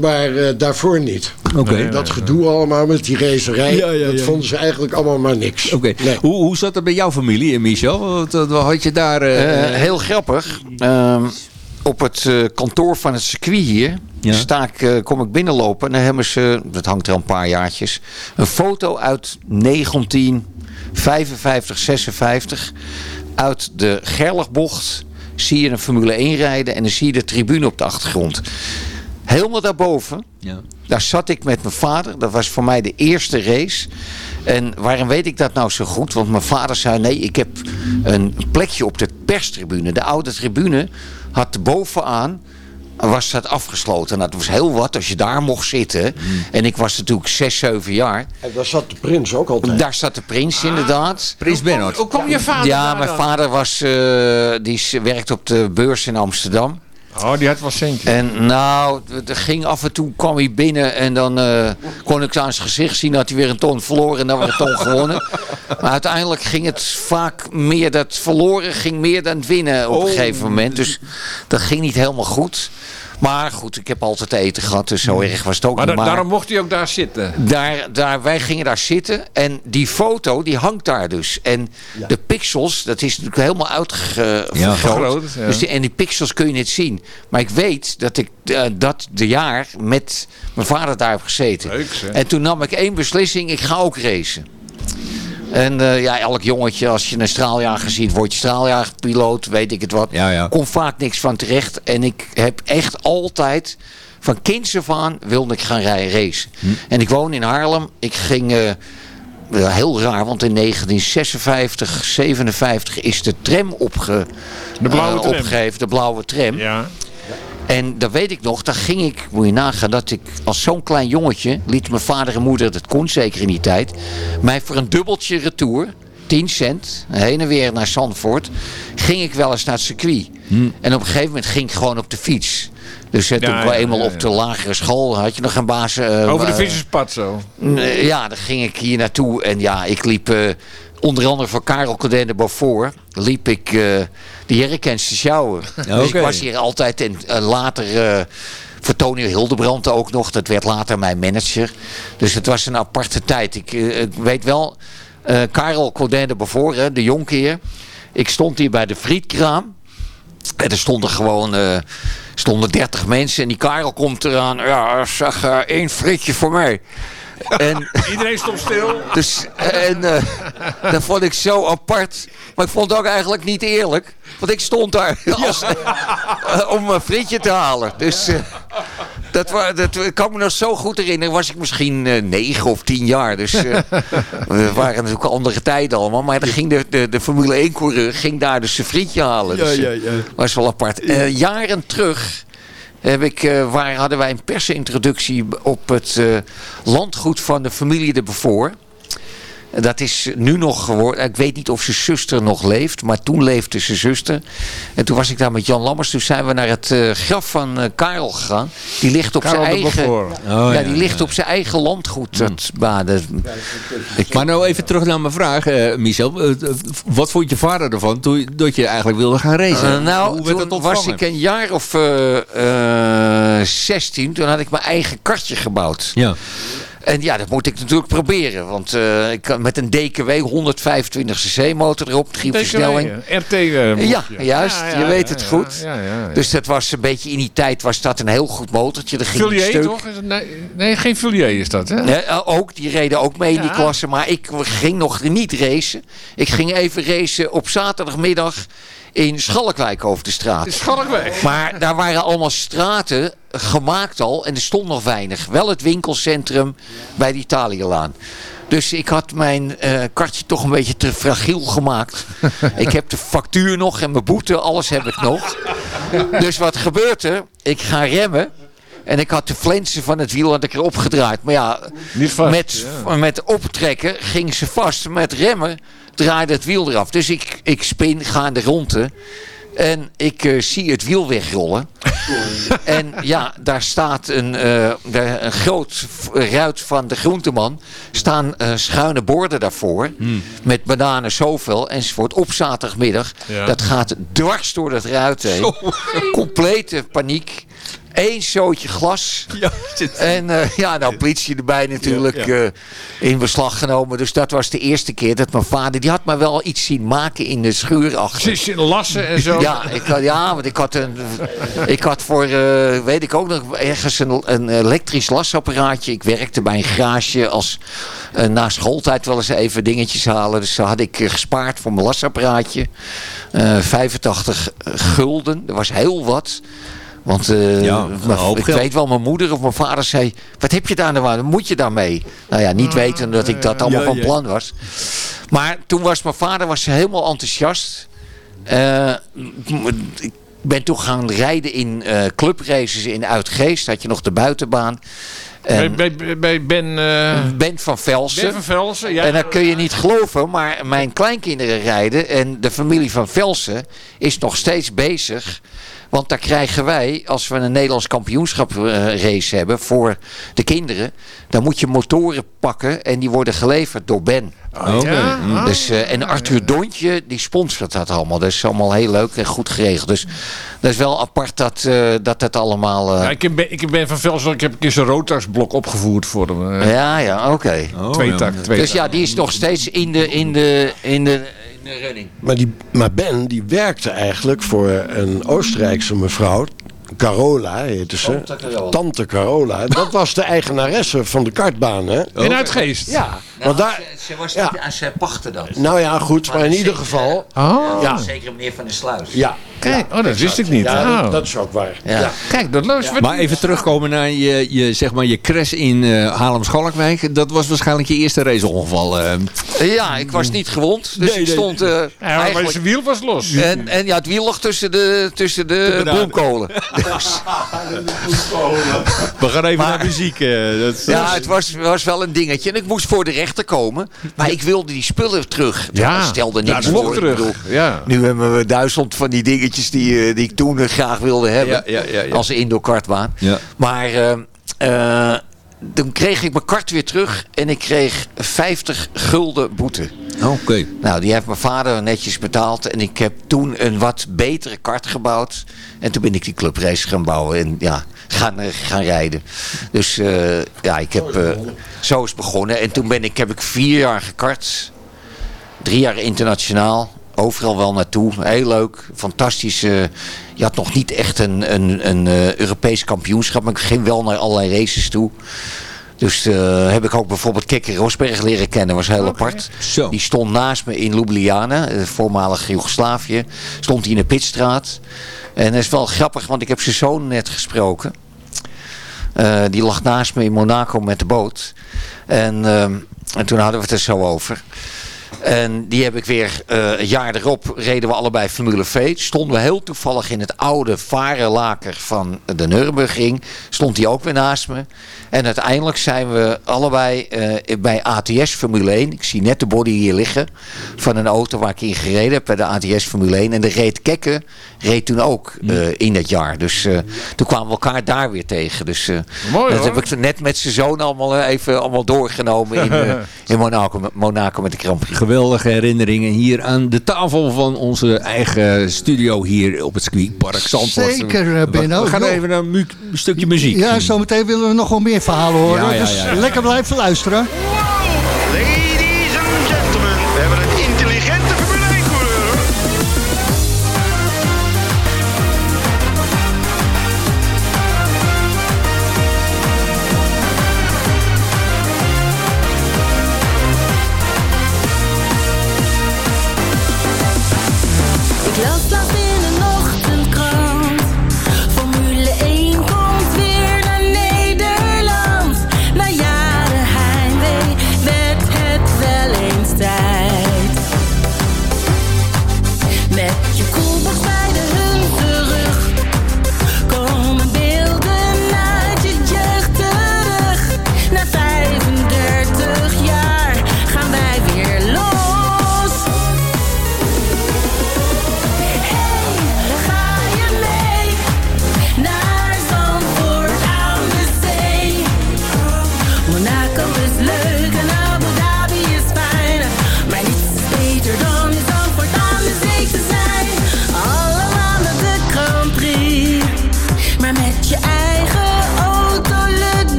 maar eh, daarvoor niet. Oké. Nee, dat gedoe allemaal met die racerij, Ja, ja, dat ja. vonden ze eigenlijk allemaal maar niks. Oké. Nee. Hoe, hoe zat het bij jouw familie, Michel? Wat, wat had je daar... heel grappig. Op het eh, kantoor van het circuit hier Ja. sta ik, eh, kom ik binnenlopen en dan hebben ze, dat hangt er al een paar jaartjes, een foto uit 1955, 56 uit de Gerlachbocht. Zie je een Formule 1 rijden en dan zie je de tribune op de achtergrond. Helemaal daarboven ja. daar zat ik met mijn vader. Dat was voor mij de eerste race. En waarom weet ik dat nou zo goed? Want mijn vader zei: nee, ik heb een plekje op de perstribune. De oude tribune had bovenaan. Was dat afgesloten. Nou, dat was heel wat als je daar mocht zitten. En ik was natuurlijk 6, 7 jaar. En daar zat de prins ook altijd. Daar zat de prins inderdaad. Prins Bernhard. Hoe kom je vader Ja, mijn dan? vader was, eh, die werkte op de beurs in Amsterdam. Oh, die had wel centjes. En nou, er ging af en toe kwam hij binnen en dan eh, kon ik aan zijn gezicht zien dat hij weer een ton verloren en dan weer een ton gewonnen. Maar uiteindelijk ging het vaak meer, dat verloren ging meer dan het winnen op een gegeven moment. Dus dat ging niet helemaal goed. Maar goed, ik heb altijd te eten gehad, dus zo erg was het ook Maar, niet. da- Maar daarom mocht hij ook daar zitten. daar, daar, wij gingen daar zitten en die foto die hangt daar dus. En de pixels, dat is natuurlijk helemaal uitgegroot. Ja. Dus die, en die pixels kun je niet zien. Maar ik weet dat ik eh, dat de jaar met mijn vader daar heb gezeten. Leuk, zeg. En toen nam ik één beslissing, ik ga ook racen. En eh, ja, elk jongetje, als je een straaljager ziet, word je straaljagerpiloot, weet ik het wat. Ja, ja. Komt vaak niks van terecht. En ik heb echt altijd, van kinds af aan, wilde ik gaan rijden racen. Hm. En ik woon in Haarlem. Ik ging, eh, ja, heel raar, want in 1956, 57 is de tram opge, De blauwe eh, tram. opgegeven, de blauwe tram. Ja. En dat weet ik nog, daar ging ik, moet je nagaan, dat ik als zo'n klein jongetje, liet mijn vader en moeder, dat kon zeker in die tijd, mij voor een dubbeltje retour, 10 cent, heen en weer naar Zandvoort, ging ik wel eens naar het circuit. En op een gegeven moment ging ik gewoon op de fiets. Dus eh, toen Ja, ik wel ja, eenmaal ja, op de lagere school had je nog een baas. eh, Over de fietserspad zo. Ja, dan ging ik hier naartoe. En ja, ik liep eh, onder andere voor Karel Codende Beaufort. Liep ik eh de Jerrycans te sjouwen. Dus ik was hier altijd. En eh, later eh voor Tony Hildebrand ook nog. Dat werd later mijn manager. Dus het was een aparte tijd. Ik, eh, ik weet wel, eh Karel Codende Beaufort, hè, de jonkheer. Ik stond hier bij de frietkraam. En er stonden gewoon eh, stonden 30 mensen. En die Karel komt eraan. Ja, zeg één frietje voor mij. En, Iedereen stond stil. dus, en eh, dat vond ik zo apart. Maar ik vond het ook eigenlijk niet eerlijk. Want ik stond daar als, eh, om een frietje te halen. Dus eh, dat, dat ik kan me nog zo goed herinneren. Was ik misschien negen of tien jaar. Dus we waren natuurlijk andere tijden allemaal. Maar dan ging de, de, de Formule 1 coureur ging daar dus zijn frietje halen. Dus, eh, was wel apart. Jaren terug heb ik, eh, waar hadden wij een persintroductie op het eh, landgoed van de familie de Beaufort. Dat is nu nog geworden. Ik weet niet of zijn zuster nog leeft. Maar toen leefde zijn zuster. En toen was ik daar met Jan Lammers. Toen zijn we naar het eh, graf van eh, Karel gegaan. Die ligt op Karel zijn eigen. Beaufort. ja, ja, die ligt op zijn eigen landgoed. Dat, maar dat- ik- Maar nou even terug naar mijn vraag, eh, Michel. Wat vond je vader ervan toen dat je eigenlijk wilde gaan racen? Eh, nou, Hoe werd dat toen was ik een jaar of eh, eh, 16. Toen had ik mijn eigen kartje gebouwd. Ja. En ja, dat moet ik natuurlijk proberen. Want eh, ik kan met een DKW 125 cc motor erop, driepversnelling. RT. eh, Ja, juist. Je weet het goed. Dus dat was een beetje in die tijd was dat een heel goed motortje. Dat ging stuk. toch? Nee, nee, geen Fullier is dat, hè? Nee, eh, ook, die reden ook mee in die klasse. Maar ik ging nog niet racen. Ik ging even racen op zaterdagmiddag in Schalkwijk over de straat. Schalkwijk. Maar daar waren allemaal straten gemaakt al en er stond nog weinig. Wel het winkelcentrum bij de Italiëlaan. Dus ik had mijn eh, kartje toch een beetje te fragiel gemaakt. ik heb de factuur nog en mijn boete, alles heb ik nog. Dus wat gebeurt er? Ik ga remmen. En ik had de flensen van het wiel had ik erop gedraaid. Maar ja, met, met optrekken ging ze vast. Met remmen draaide het wiel eraf. Dus ik, ik spin, ga in de ronde. En ik eh, zie het wiel wegrollen. en ja, daar staat een, eh, de- een groot ruit van de groenteman. Staan eh, schuine borden daarvoor. Met bananen zoveel enzovoort. Op zaterdagmiddag. Ja. Dat gaat dwars door dat ruit heen. Complete paniek. Eén zootje glas. En eh, ja, nou politie erbij natuurlijk Ja, eh, in beslag genomen. Dus dat was de eerste keer dat mijn vader... Die had me wel iets zien maken in de schuur achter. In lassen en zo. Ja, ik had, ja, want ik had, een, ik had voor, eh, weet ik ook nog, ergens een, een elektrisch lasapparaatje. Ik werkte bij een garage als na schooltijd wel eens even dingetjes halen. Dus daar had ik gespaard voor mijn lasapparaatje. Eh 85 gulden, dat was heel wat. Want eh, Ja, mijn- een hoop ik geld. weet wel, mijn moeder of mijn vader zei... Wat heb je daar nou aan? Moet je daarmee? Nou ja, niet weten dat ik dat allemaal Ja, van ja. plan was. Maar toen was mijn vader was helemaal enthousiast. Eh, m- ik ben toen gaan rijden in eh, clubraces in Uitgeest. Had je nog de buitenbaan. Bij, En bij, bij Ben, eh Ben van Velsen. ben van Velsen. Ja. En dat kun je niet geloven, maar mijn kleinkinderen rijden en de familie van Velsen is nog steeds bezig. Want daar krijgen wij, als we een Nederlands kampioenschap eh, race hebben voor de kinderen, dan moet je motoren pakken en die worden geleverd door Ben. Oké. Ja? Mm. Dus, eh, en Arthur Dontje, die sponsort dat allemaal. Dat is allemaal heel leuk en goed geregeld. Dus dat is wel apart dat eh, dat, dat allemaal... Ja, ik, ben, ik ben van Velsen, ik heb een keer zijn rotarsblok opgevoerd voor hem. ja, ja, oké. Oh, twee ja. tak, twee Dus ja, die is nog steeds in de, in de, in de, Maar, die, maar Ben die werkte eigenlijk voor een Oostenrijkse mevrouw. Carola heette ze. Tante Carola. Tante Carola. Dat was de eigenaresse van de kartbaan, hè? In Uitgeest? Ja, Nou, want daar... ze, ze was ja. niet, ze pachtte dat. Nou ja, goed, maar in ieder geval... Oh, Ja, Zeker meneer Van der Sluis. ja. kijk, oh, dat wist ik niet. Ja, Oh. dat, dat is ook waar. Ja. Kijk, dat luistert. Maar even terugkomen naar je, je, zeg maar, je crash in eh Haarlem-Schalkwijk. Dat was waarschijnlijk je eerste raceongeval. eh. Ja, ik was niet gewond. Dus Nee, ik nee. stond eh, Ja, maar zijn wiel was los. En, en ja, het wiel lag tussen de, tussen de bananen. Dus, We gaan even naar muziek. eh, dat, ja, het was, was wel een dingetje. En ik moest voor de rechter komen. Maar ik wilde die spullen terug. Ja. Ik stelde Ja, niks voor. Ik terug. bedoel, Ja. Nu hebben we duizend van die dingetjes die, eh, die ik toen graag wilde hebben. Ja, ja, ja, ja. Als indoor-kartbaan. Ja. Maar eh, eh, toen kreeg ik mijn kart weer terug. En ik kreeg 50 gulden boete. Oké. Nou, die heeft mijn vader netjes betaald. En ik heb toen een wat betere kart gebouwd. En toen ben ik die clubrace gaan bouwen. En ja, gaan, eh, gaan rijden. Dus eh, ja, ik heb... eh, zo is begonnen. En toen ben ik, heb ik vier jaar gekart. Drie jaar internationaal. Overal wel naartoe. Heel leuk. Fantastisch. eh, je had nog niet echt een, een, een eh, Europees kampioenschap. Maar ik ging wel naar allerlei races toe. Dus eh, heb ik ook bijvoorbeeld Kekker Rosberg leren kennen. was heel apart. Zo. Die stond naast me in Ljubljana, voormalig Joegoslavië. Stond hij in de pitstraat. En dat is wel grappig, want ik heb zijn zoon net gesproken. Eh, die lag naast me in Monaco met de boot. En, ehm, en toen hadden we het er zo over. En die heb ik weer eh, een jaar erop reden we allebei Formule V. Stonden we heel toevallig in het oude varenlaker van de Nürburgring. Stond hij ook weer naast me. En uiteindelijk zijn we allebei eh, bij ATS Formule 1. Ik zie net de body hier liggen van een auto waar ik in gereden heb bij de ATS Formule 1. En de reed Kekke reed toen ook eh, in dat jaar. Dus eh, toen kwamen we elkaar daar weer tegen. Dus eh, Mooi, dat hoor. heb ik net met zijn zoon allemaal even allemaal doorgenomen in, eh, in Monaco, Monaco met de Grand Prix. Geweldige herinneringen hier aan de tafel van onze eigen studio hier op het circuitpark Zandvoort. Zeker, Benno. We, gaan even naar een, stukje muziek. Ja, zometeen willen we nog wel meer verhalen horen. Ja, ja, dus ja, lekker blijven luisteren.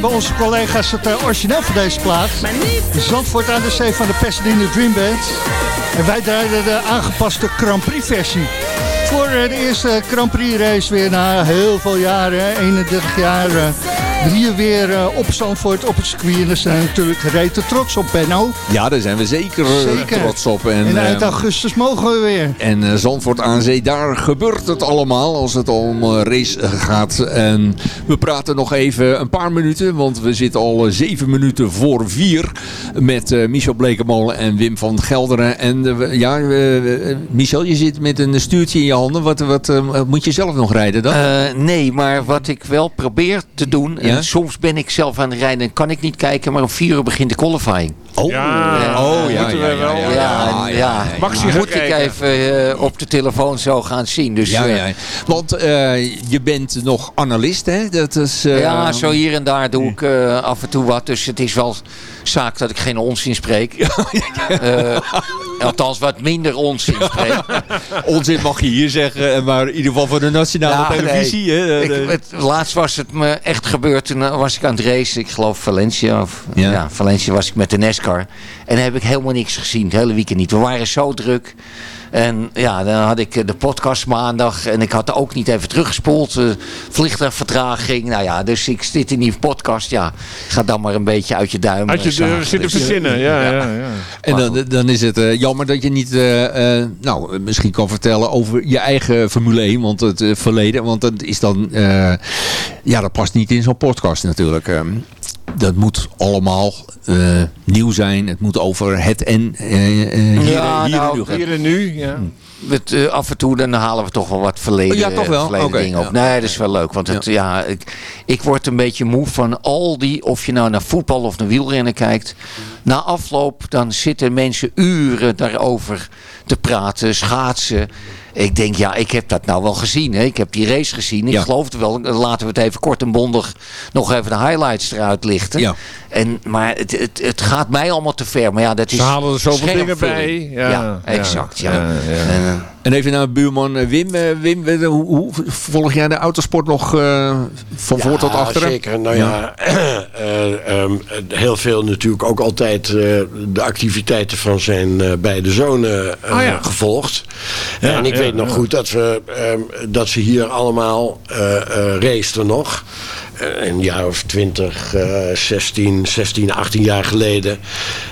Bij onze collega's het eh, origineel van deze plaat. Zandvoort aan de zee van de Pasadena Dream Band. En wij draaiden de aangepaste Grand Prix versie. Voor eh, de eerste Grand Prix race weer na heel veel jaren, hè, 31 jaar... hier weer eh, op Zandvoort op het circuit. En daar zijn we natuurlijk rete trots op, Benno. Ja, daar zijn we zeker, eh, Zeker. trots op. En, En eind eh, augustus mogen we weer. En eh, Zandvoort aan Zee, daar gebeurt het allemaal als het om race gaat. En we praten nog even een paar minuten, want we zitten al zeven minuten voor vier met eh, Michel Blekemolen en Wim van Gelderen. En ja, Michel, je zit met een stuurtje in je handen. Wat, wat moet je zelf nog rijden dan? Eh, nee, maar wat ik wel probeer te doen... Ja? En soms ben ik zelf aan het rijden en kan ik niet kijken... maar om vier uur begint de qualifying. Oh, Ja, oh ja, moeten ja, we ja, moet ik even eh, op de telefoon zo gaan zien. Dus Ja, eh, ja. Want eh, je bent nog analist, hè? Dat is, eh, ja, zo hier en daar doe ik eh, af en toe wat. Dus het is wel zaak dat ik geen onzin spreek. Eh, althans, wat minder onzin spreek. Onzin mag je hier zeggen, eh, maar in ieder geval voor de nationale Ja, nee. televisie. Hè? Ik, het, laatst was het me echt gebeurd. Toen eh, was ik aan het racen. Ik geloof Valencia. Of, Ja. ja. Valencia was ik met de NASCAR. En dan heb ik helemaal niks gezien. Het hele weekend niet. We waren zo druk. En ja, dan had ik eh, de podcast maandag. En ik had er ook niet even teruggespoeld. eh, vliegtuigvertraging. Nou ja, dus ik zit in die podcast. Ja, ga dan maar een beetje uit je duim. Had je eh, zagen. er zitten Dus, verzinnen, ja, ja, ja. En dan, dan is het jammer dat je niet, eh, eh, nou, misschien kan vertellen over je eigen Formule 1, want het verleden, want dat is dan, eh, ja, dat past niet in zo'n podcast natuurlijk. Dat moet allemaal eh, nieuw zijn. Het moet over het en eh, eh, hier, Ja, hier nou, en nu gaan. Hier en nu, ja. Het, eh, af en toe dan halen we toch wel wat verleden, ja, toch wel? verleden Oké, dingen op. ja. Nee, dat is wel leuk. Want het, ja. ik, ik word een beetje moe van al die... Of je nou naar voetbal of naar wielrennen kijkt. Na afloop dan zitten mensen uren daarover te praten, schaatsen. Ik denk, ja, ik heb dat nou wel gezien. Hè? Ik heb die race gezien. Ik Ja. geloof het wel. Laten we het even kort en bondig nog even de highlights eruit lichten. Ja. En, maar het, het, het gaat mij allemaal te ver. Maar ja, dat is Ze halen er zoveel dingen bij. Ja, Ja, exact. Ja. ja, ja. En, eh, En even naar buurman eh, Wim. Eh, Wim, hoe, hoe volg jij de autosport nog eh, van voor tot achter? Zeker. Nou ja, eh, ehm, heel veel natuurlijk ook altijd eh, de activiteiten van zijn eh, beide zonen eh, Oh ja. gevolgd. Ja, en ik ja, weet nog goed dat, we, ehm, dat ze hier allemaal eh eh raceten nog. Eh, een jaar of 20, eh 16, 16, 18 jaar geleden.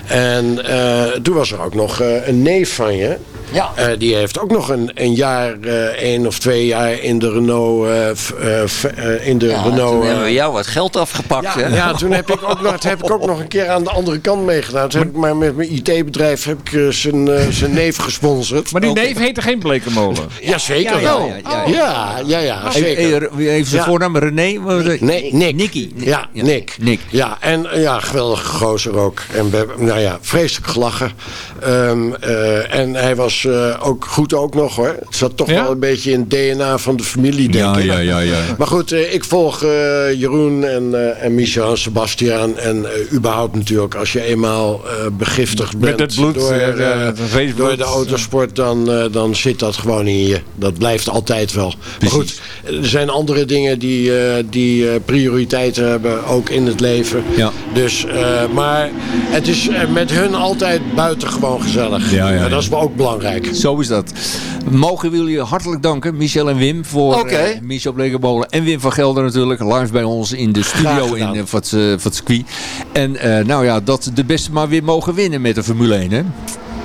En eh, toen was er ook nog eh, een neef van je. Ja. Eh, die heeft ook nog een, een jaar, eh één of twee jaar in de Renault. eh, f- eh, f- eh, in de Ja, Renault toen hebben we jou wat geld afgepakt. hè? ja, toen heb ik ook nog, heb ik ook nog een keer aan de andere kant meegedaan. Toen heb ik maar met mijn IT-bedrijf heb ik zijn, zijn neef gesponsord. Maar die neef heette geen Blekenmolen. Jazeker Ja, ja, wel. ja, Ja, ja, ja, ja, zeker. even, even zijn Ja. voornaam, René? Nee, Nick. Nicky. Ja, Nick. Nick. Ja, en ja, geweldige gozer ook. En we hebben, nou ja, vreselijk gelachen. Ehm, eh, en hij was eh, ook goed ook nog hoor. Het zat toch Ja? wel een beetje in het DNA van de familie, denk Ja, ik. ja, ja, ja. Maar goed, eh, ik volg Jeroen en, en Michel en Sebastiaan. En überhaupt natuurlijk, als je eenmaal begiftigd bent bloed, door, door de autosport, dan, dan zit dat gewoon in je. Dat blijft altijd wel. Maar goed, er zijn andere dingen die, die prioriteiten hebben, ook in het leven. Ja. Dus, eh, maar het is met hun altijd buitengewoon gezellig. Ja, ja, En dat is ook belangrijk. Zo is dat. Mogen we jullie hartelijk danken, Michel en Wim, voor Oké. eh, Michel Blekenbolen en Wim van Gelder natuurlijk, live bij ons in de studio in uh, eh, circuit. En nou ja, dat de beste maar weer mogen winnen met de Formule 1, hè?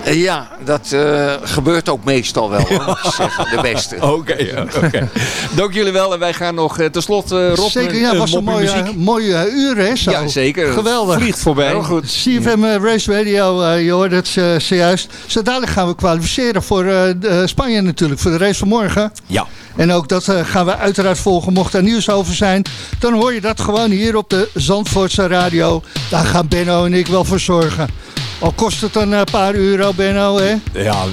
Eh, Ja, dat eh, gebeurt ook meestal wel, zeggen. De beste. Oké, ja, oké. Dank jullie wel en wij gaan nog uh, tenslotte uh, Rob Zeker, ja, een was een mooie, muziek. mooie uur, hè? Zo. Ja, zeker. Geweldig. Vliegt voorbij. Heel goed. CFM eh, Race Radio, eh, je hoorde het eh, zojuist. Zo dadelijk gaan we kwalificeren voor eh, eh, Spanje natuurlijk, voor de race van morgen. Ja. En ook dat eh, gaan we uiteraard volgen. Mocht er nieuws over zijn, dan hoor je dat gewoon hier op de Zandvoortse radio. Daar gaan Benno en ik wel voor zorgen. Al kost het een eh, paar euro, Benno, hè? Ja,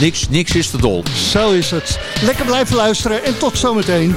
niks, niks is te dol. Zo is het. Lekker blijven luisteren en tot zometeen.